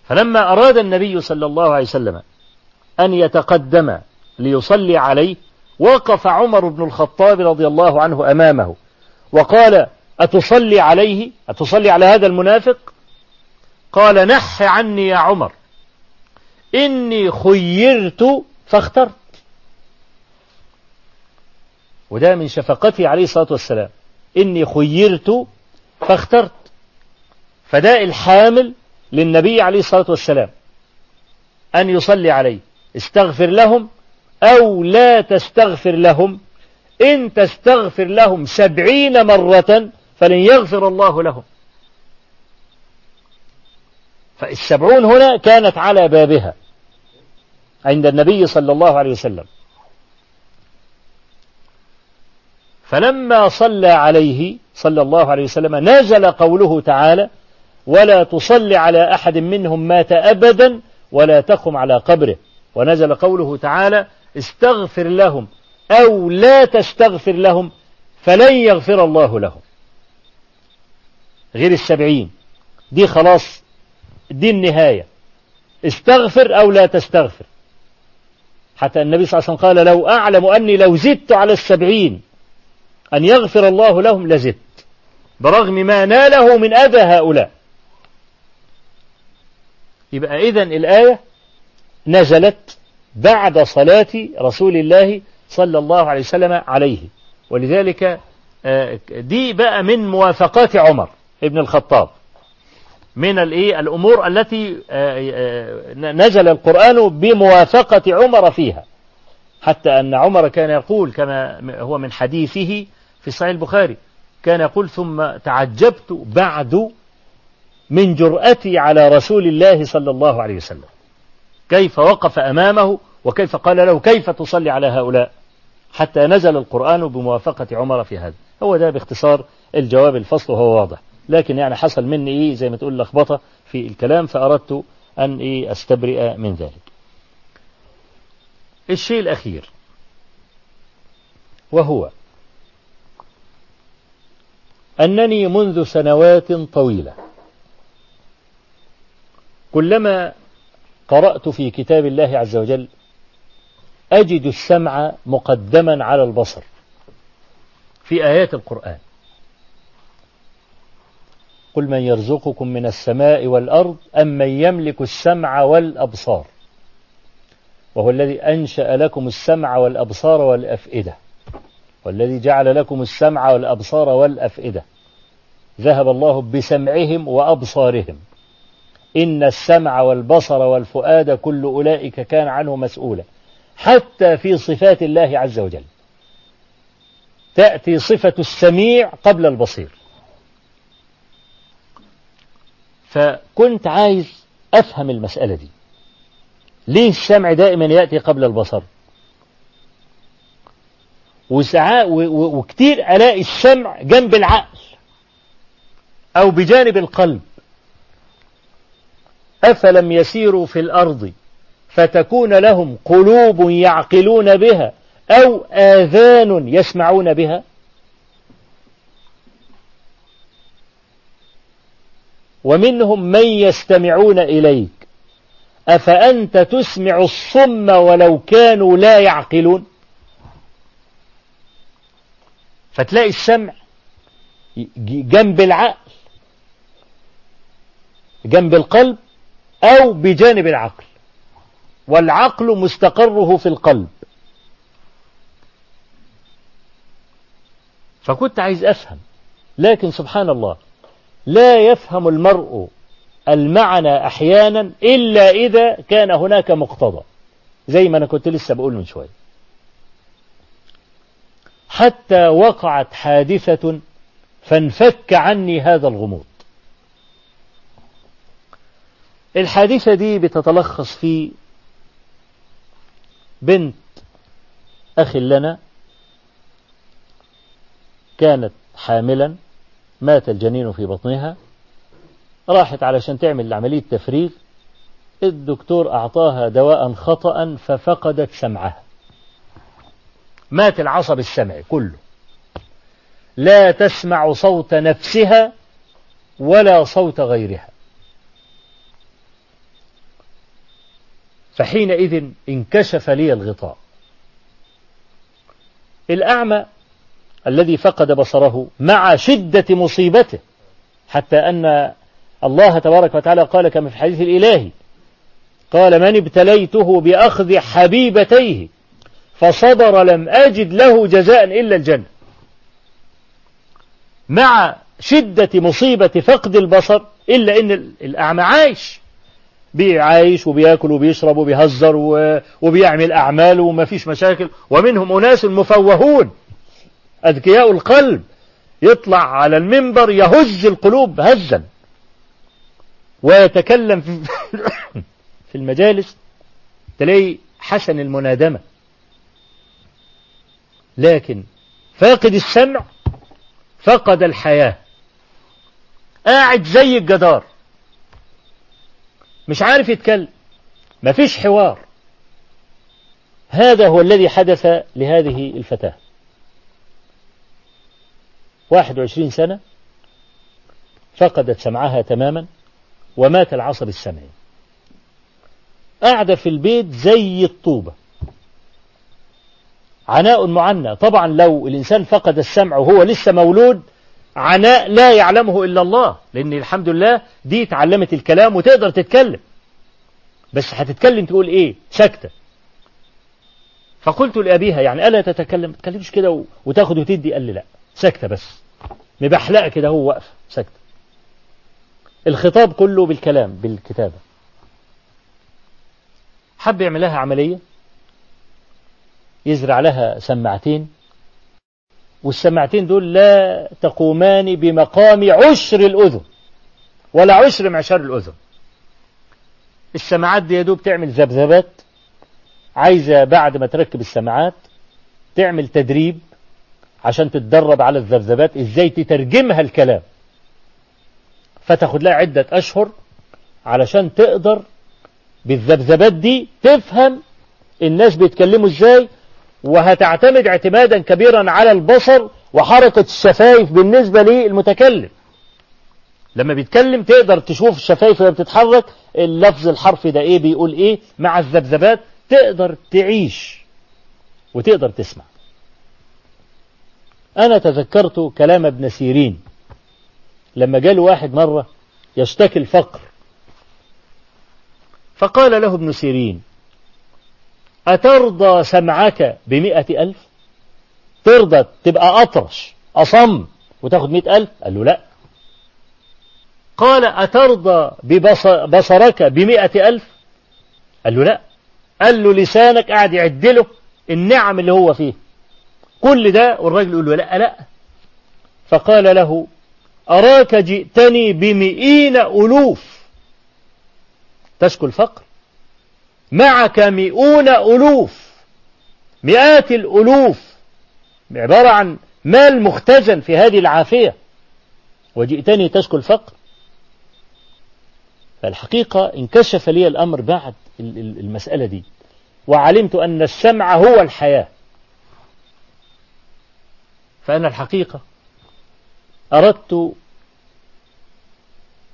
فلما أراد النبي صلى الله عليه وسلم أن يتقدم ليصلي عليه وقف عمر بن الخطاب رضي الله عنه أمامه وقال أتصلي عليه؟ أتصلي على هذا المنافق؟ قال نح عني يا عمر إني خيرت فاخترت. وده من شفقته عليه الصلاة والسلام إني خيرت فاخترت. فده الحامل للنبي عليه الصلاة والسلام أن يصلي عليه استغفر لهم أو لا تستغفر لهم. إن تستغفر لهم سبعين مرة فلن يغفر الله لهم. فالسبعون هنا كانت على بابها عند النبي صلى الله عليه وسلم. فلما صلى عليه صلى الله عليه وسلم نزل قوله تعالى ولا تصل على أحد منهم مات أبدا ولا تقم على قبره. ونزل قوله تعالى استغفر لهم أو لا تستغفر لهم فلن يغفر الله لهم. غير السبعين. دي خلاص دي النهاية. استغفر أو لا تستغفر. حتى النبي صلى الله عليه وسلم قال لو أعلم أني لو زدت على السبعين أن يغفر الله لهم لزدت. برغم ما ناله من أذى هؤلاء. يبقى إذن الآية نزلت بعد صلاة رسول الله صلى الله عليه وسلم عليه. ولذلك آه، دي بقى من موافقات عمر ابن الخطاب. من الإيه؟ الأمور التي آه، آه، نزل القرآن بموافقة عمر فيها. حتى أن عمر كان يقول كما هو من حديثه في صحيح البخاري كان يقول ثم تعجبت بعد من جرأتي على رسول الله صلى الله عليه وسلم. كيف وقف أمامه وكيف قال له كيف تصلي على هؤلاء؟ حتى نزل القرآن بموافقة عمر في هذا. هو ده باختصار الجواب الفصل وهو واضح. لكن يعني حصل مني إيه؟ زي ما تقول لخبطة في الكلام فأردت أن إيه؟ أستبرئ من ذلك. الشيء الأخير وهو أنني منذ سنوات طويلة كلما قرأت في كتاب الله عز وجل أجد السمع مقدما على البصر. في آيات القرآن. قل من يرزقكم من السماء والأرض أم من يملك السمع والأبصار. وهو الذي أنشأ لكم السمع والأبصار والأفئدة. والذي جعل لكم السمع والأبصار والأفئدة. ذهب الله بسمعهم وأبصارهم. إن السمع والبصر والفؤاد كل أولئك كان عنه مسؤولا. حتى في صفات الله عز وجل. تأتي صفة السميع قبل البصير. فكنت عايز أفهم المسألة دي. ليه السمع دائما يأتي قبل البصر؟ وساعات وكتير ألاقي السمع جنب العقل أو بجانب القلب. أفلم يسيروا في الأرض فتكون لهم قلوب يعقلون بها أو آذان يسمعون بها. ومنهم من يستمعون إليك. أفأنت تسمع الصم ولو كانوا لا يعقلون؟ فتلاقي السمع جنب العقل جنب القلب أو بجانب العقل. والعقل مستقره في القلب. فكنت عايز أفهم لكن سبحان الله لا يفهم المرء المعنى أحيانا إلا إذا كان هناك مقتضى زي ما أنا كنت لسه بقول من شوية. حتى وقعت حادثة فانفك عني هذا الغموض. الحادثة دي بتتلخص في بنت أخ لنا كانت حاملا مات الجنين في بطنها راحت علشان تعمل عملية تفريغ الدكتور أعطاها دواء خطأ ففقدت سمعها. مات العصب السمعي كله. لا تسمع صوت نفسها ولا صوت غيرها. فحينئذ انكشف لي الغطاء. الأعمى الذي فقد بصره مع شدة مصيبته حتى أن الله تبارك وتعالى قال كما في الحديث الإلهي قال من ابتليته بأخذ حبيبتيه فصبر لم أجد له جزاء إلا الجنة. مع شدة مصيبة فقد البصر إلا أن الأعمى عايش. بيعايش وبياكل وبيشرب وبيهزر وبيعمل أعمال وما فيش مشاكل. ومنهم أناس مفوهون. أذكياء القلب. يطلع على المنبر يهز القلوب هزا. ويتكلم في المجالس. تلاقي حسن المنادمة. لكن فاقد السمع فقد الحياة. قاعد زي الجدار. مش عارف يتكلم. مفيش حوار. هذا هو الذي حدث لهذه الفتاة. 21 سنة فقدت سمعها تماما ومات العصب السمعي. قاعدة في البيت زي الطوبة. عناء معنى طبعا لو الإنسان فقد السمع وهو لسه مولود عناء لا يعلمه إلا الله. لأن الحمد لله دي تعلمت الكلام وتقدر تتكلم. بس هتتكلم تقول إيه؟ سكتة فقلت لأبيها يعني ألا تتكلم؟ تكلمش كده وتاخد وتدي. قال لي لا. سكتة بس. مبحلقة كده هو واقف. سكتة الخطاب كله بالكلام بالكتابة. حب يعمل لها عملية. يزرع لها سماعتين. والسماعتين دول لا تقومان بمقام عشر الأذن ولا عشر معشار الأذن. السماعات دي يا دوب تعمل ذبذبات عايزة بعد ما تركب السماعات تعمل تدريب عشان تتدرب على الذبذبات إزاي تترجمها الكلام. فتاخد لها عدة أشهر علشان تقدر بالذبذبات دي تفهم الناس بيتكلموا إزاي وهتعتمد اعتمادا كبيرا على البصر وحركة الشفايف بالنسبة للمتكلم. لما بيتكلم تقدر تشوف الشفايف وهي بتتحرك اللفظ الحرف ده إيه؟ بيقول إيه؟ مع الذبذبات تقدر تعيش وتقدر تسمع. أنا تذكرت كلام ابن سيرين. لما جاله واحد مرة يشتكي الفقر فقال له ابن سيرين أترضى سمعك بمئة ألف؟ ترضى تبقى أطرش أصم وتاخد مئة ألف؟ قال له لا. قال أترضى ببصرك بمئة ألف؟ قال له لا. قال له لسانك قاعد يعدله النعم اللي هو فيه. كل ده والراجل يقول له لا لا. فقال له أراك جئتني بمئين ألوف؟ تشكو الفقر. معك مئون ألوف. مئات الألوف. عبارة عن مال مختزن في هذه العافية. وجئتني تشكو الفقر. فالحقيقة انكشف لي الأمر بعد المسألة دي. وعلمت أن السمع هو الحياة. فأنا الحقيقة أردت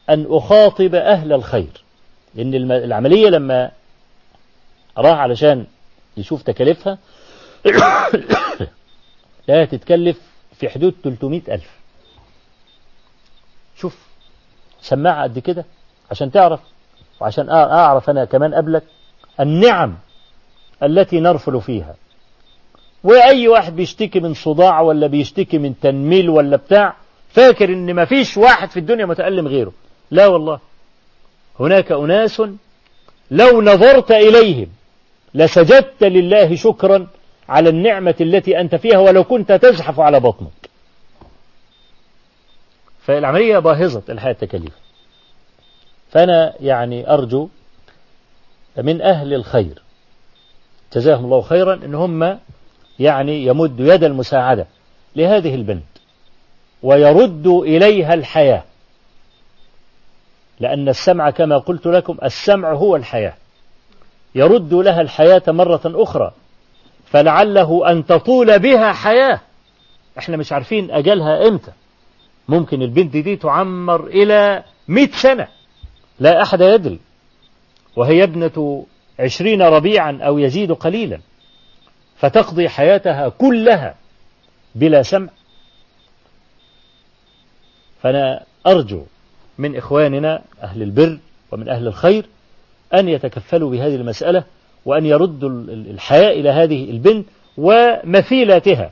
أن أخاطب أهل الخير. لأن العملية لما راح علشان يشوف تكاليفها. لا تتكلف في حدود 300 ألف. شوف سماعة قد كده عشان تعرف وعشان أعرف أنا كمان قبلك النعم التي نرفل فيها. وأي واحد بيشتكي من صداع ولا بيشتكي من تنميل ولا بتاع فاكر إن ما فيش واحد في الدنيا متألم غيره. لا والله. هناك أناس لو نظرت إليهم لسجدت لله شكرا على النعمة التي أنت فيها ولو كنت تزحف على بطنك. فالعملية باهظة الحياة التكاليف. فأنا يعني أرجو من أهل الخير جزاهم الله خيرا إن هم يعني يمدوا يد المساعدة لهذه البنت ويردوا إليها الحياة. لأن السمع كما قلت لكم السمع هو الحياة. يرد لها الحياة مرة أخرى. فلعله أن تطول بها حياة. إحنا مش عارفين أجلها إمتى. ممكن البنت دي تعمر إلى مئة سنة. لا أحد يدري. وهي ابنة عشرين ربيعا أو يزيد قليلا. فتقضي حياتها كلها بلا سمع. فأنا أرجو من إخواننا أهل البر ومن أهل الخير أن يتكفلوا بهذه المسألة وأن يردوا الحياة إلى هذه البنت ومثيلاتها.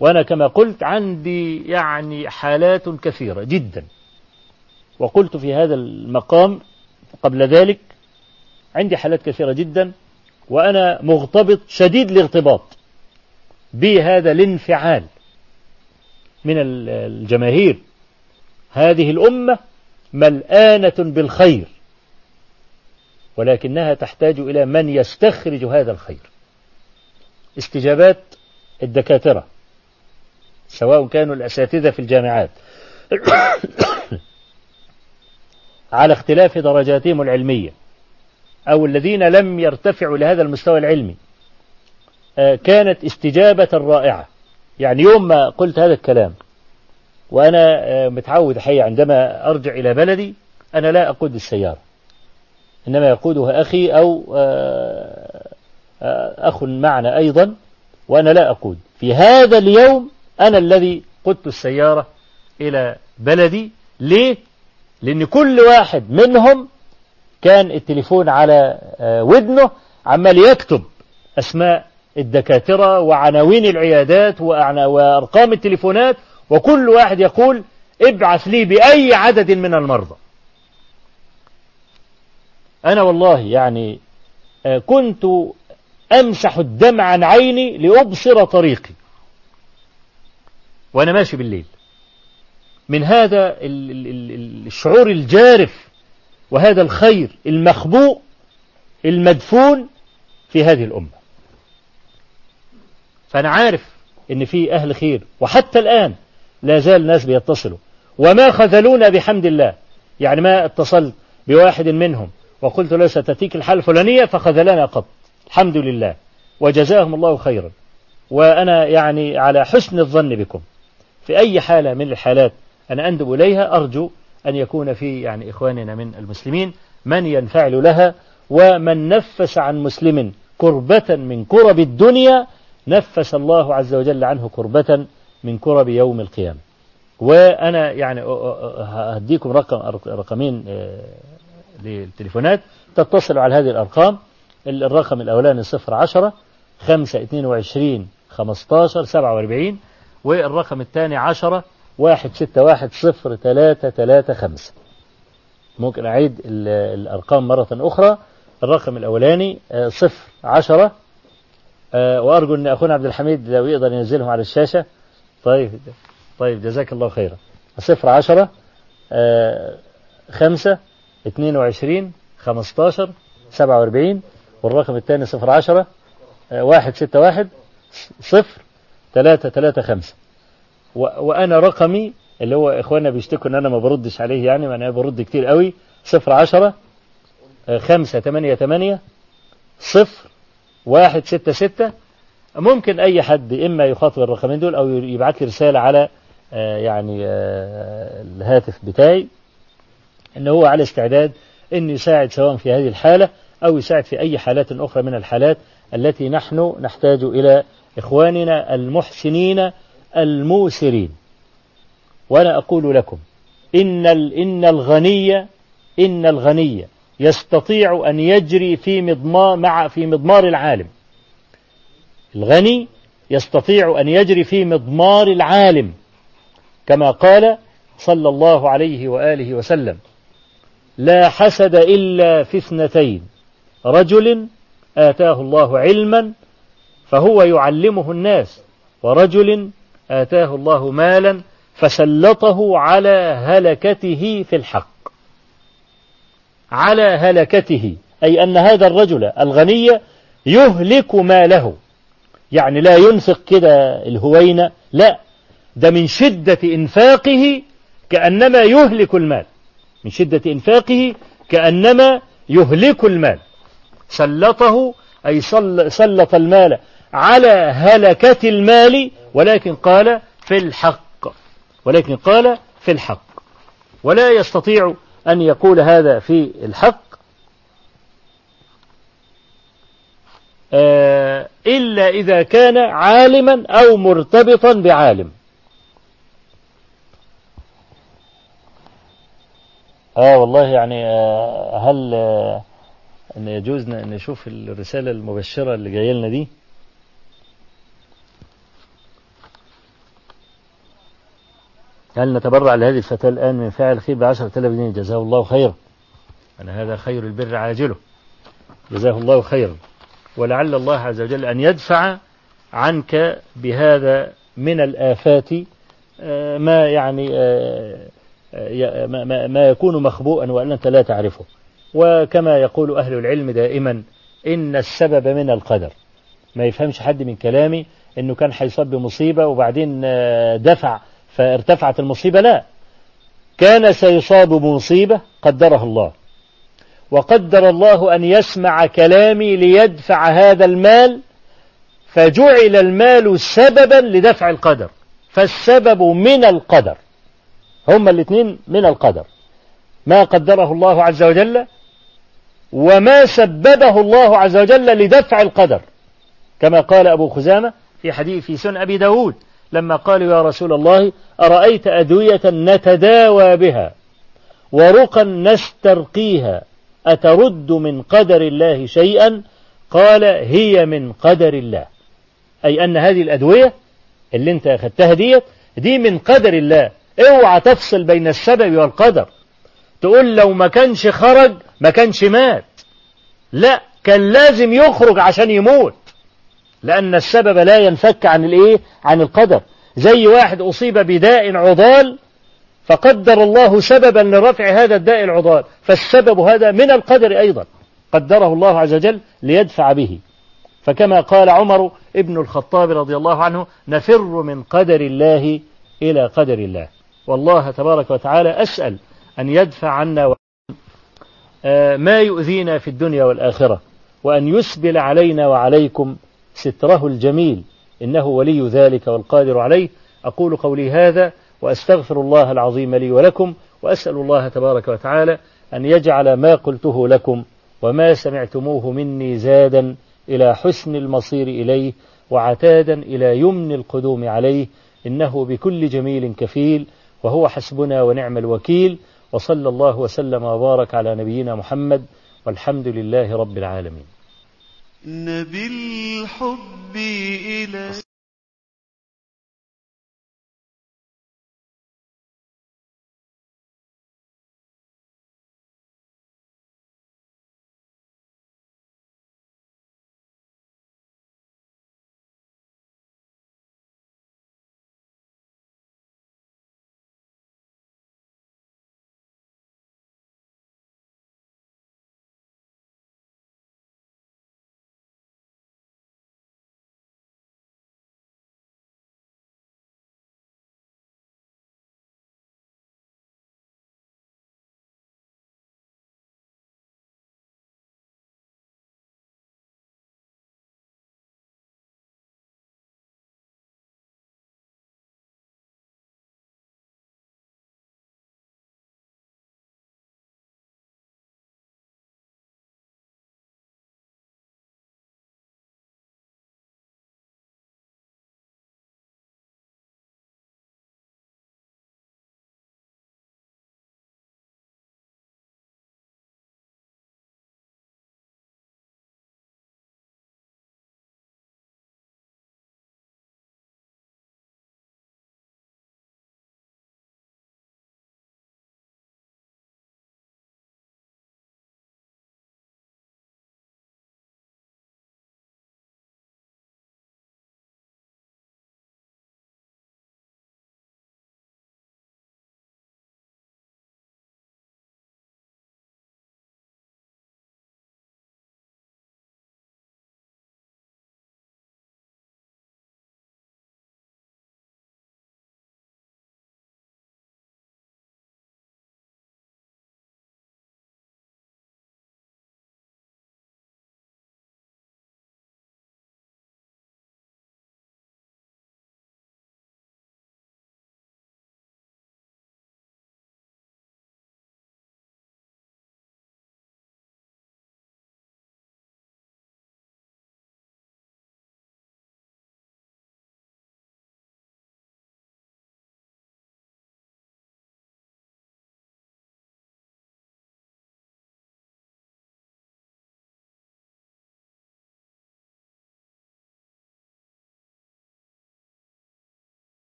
وأنا كما قلت عندي يعني حالات كثيرة جدا. وقلت في هذا المقام قبل ذلك عندي حالات كثيرة جدا وأنا مغتبط شديد الارتباط بهذا الانفعال من الجماهير. هذه الأمة ملآنة بالخير. ولكنها تحتاج إلى من يستخرج هذا الخير. استجابات الدكاترة سواء كانوا الأساتذة في الجامعات على اختلاف درجاتهم العلمية أو الذين لم يرتفعوا لهذا المستوى العلمي. كانت استجابة رائعة. يعني يوم ما قلت هذا الكلام وأنا متعود حي عندما أرجع إلى بلدي أنا لا أقود السيارة. إنما يقودها أخي أو أخ معنا أيضا وأنا لا أقود. في هذا اليوم أنا الذي قدت السيارة إلى بلدي. ليه؟ لأن كل واحد منهم كان التليفون على ودنه عمال يكتب أسماء الدكاترة وعناوين العيادات وأرقام التليفونات وكل واحد يقول ابعث لي بأي عدد من المرضى. أنا والله يعني كنت أمسح الدمع عن عيني لأبصر طريقي. وأنا ماشي بالليل. من هذا الشعور الجارف وهذا الخير المخبوء المدفون في هذه الأمة. فأنا عارف إن في أهل خير وحتى الآن لا زال ناس بيتصلوا. وما خذلونا بحمد الله. يعني ما اتصلت بواحد منهم وقلت له ستأتيك الحالة الفلانية فخذلنا قط. الحمد لله. وجزاهم الله خيرا. وأنا يعني على حسن الظن بكم. في أي حالة من الحالات أنا أندب إليها أرجو أن يكون في يعني إخواننا من المسلمين من ينفعل لها ومن نفس عن مسلم كربة من كرب الدنيا نفس الله عز وجل عنه كربة من كرب يوم القيامة. وأنا يعني هديكم رقم رقمين للتليفونات تتصلوا على هذه الأرقام الرقم الأولاني صفر عشرة خمسة اتنين وعشرين خمستاشر سبعة وأربعين والرقم الثاني عشرة واحد ستة واحد صفر ثلاثة ثلاثة خمسة. ممكن أعيد الأرقام مرة أخرى. الرقم الأولاني صفر عشرة وأرجو أن أخونا عبد الحميد لو يقدر ينزلهم على الشاشة. طيب طيب جزاك الله خيرا. صفر عشرة خمسة اتنين وعشرين خمستاشر سبعة وأربعين والرقم الثاني صفر عشرة واحد ستة واحد صفر ثلاثة ثلاثة خمسة. وأنا رقمي اللي هو إخواننا بيشتكوا إن أنا ما بردش عليه يعني أنا برد كتير قوي صفر عشرة خمسة ثمانية ثمانية صفر واحد ستة ستة. ممكن أي حد إما يخاطب الرقمين دول أو يبعت لي رسالة على يعني الهاتف بتاعي. إن هو على استعداد إن يساعد سواء في هذه الحالة أو يساعد في أي حالات أخرى من الحالات التي نحن نحتاج إلى إخواننا المحسنين الموسرين. وأنا أقول لكم إن إن الغني إن الغني يستطيع أن يجري في مضمار مع في مضمار العالم. الغني يستطيع أن يجري في مضمار العالم كما قال صلى الله عليه وآله وسلم. لا حسد إلا في اثنتين. رجل آتاه الله علما فهو يعلمه الناس ورجل آتاه الله مالا فسلطه على هلكته في الحق. على هلكته أي أن هذا الرجل الغني يهلك ماله. يعني لا ينفق كده الهوينة لا. ده من شدة إنفاقه كأنما يهلك المال. من شدة إنفاقه كأنما يهلك المال. سلطه أي سلط المال على هلكة المال ولكن قال في الحق. ولكن قال في الحق. ولا يستطيع أن يقول هذا في الحق. إلا إذا كان عالما أو مرتبطا بعالم. آه والله يعني آه هل آه أن يجوز نشوف الرسالة المبشرة اللي جاية لنا دي؟ هل نتبرع لهذه الفتاة الآن من فاعل خير بعشرة آلاف جنيه؟ جزاه الله خيرا أنا هذا خير البر عاجله. جزاه الله خيرا ولعل الله عز وجل أن يدفع عنك بهذا من الآفات ما يعني ما يكون مخبوءا وأن أنت لا تعرفه. وكما يقول أهل العلم دائما إن السبب من القدر. ما يفهمش حد من كلامي إنه كان هيصاب بمصيبة وبعدين دفع فارتفعت المصيبة. لا. كان سيصاب بمصيبة قدرها الله. وقدر الله أن يسمع كلامي ليدفع هذا المال فجعل المال سببا لدفع القدر. فالسبب من القدر. هما الاثنين من القدر. ما قدره الله عز وجل وما سببه الله عز وجل لدفع القدر. كما قال أبو خزامة في حديث في سن أبي داود لما قالوا يا رسول الله أرأيت أدوية نتداوى بها ورقا نسترقيها أترد من قدر الله شيئا؟ قال هي من قدر الله. أي أن هذه الأدوية اللي انت أخذتها ديت دي من قدر الله. اوعى تفصل بين السبب والقدر. تقول لو ما كانش خرج ما كانش مات. لا كان لازم يخرج عشان يموت. لأن السبب لا ينفك عن الإيه؟ عن القدر. زي واحد أصيب بداء عضال فقدر الله سببا لرفع هذا الداء العضال. فالسبب هذا من القدر أيضا. قدره الله عز وجل ليدفع به. فكما قال عمر ابن الخطاب رضي الله عنه نفر من قدر الله إلى قدر الله. والله تبارك وتعالى أسأل أن يدفع عنا ما يؤذينا في الدنيا والآخرة وأن يسبل علينا وعليكم ستره الجميل إنه ولي ذلك والقادر عليه. أقول قولي هذا وأستغفر الله العظيم لي ولكم وأسأل الله تبارك وتعالى أن يجعل ما قلته لكم وما سمعتموه مني زادا إلى حسن المصير إليه وعتادا إلى يمن القدوم عليه إنه بكل جميل كفيل. وهو حسبنا ونعم الوكيل وصلى الله وسلم وبارك على نبينا محمد والحمد لله رب العالمين. بالحب إلى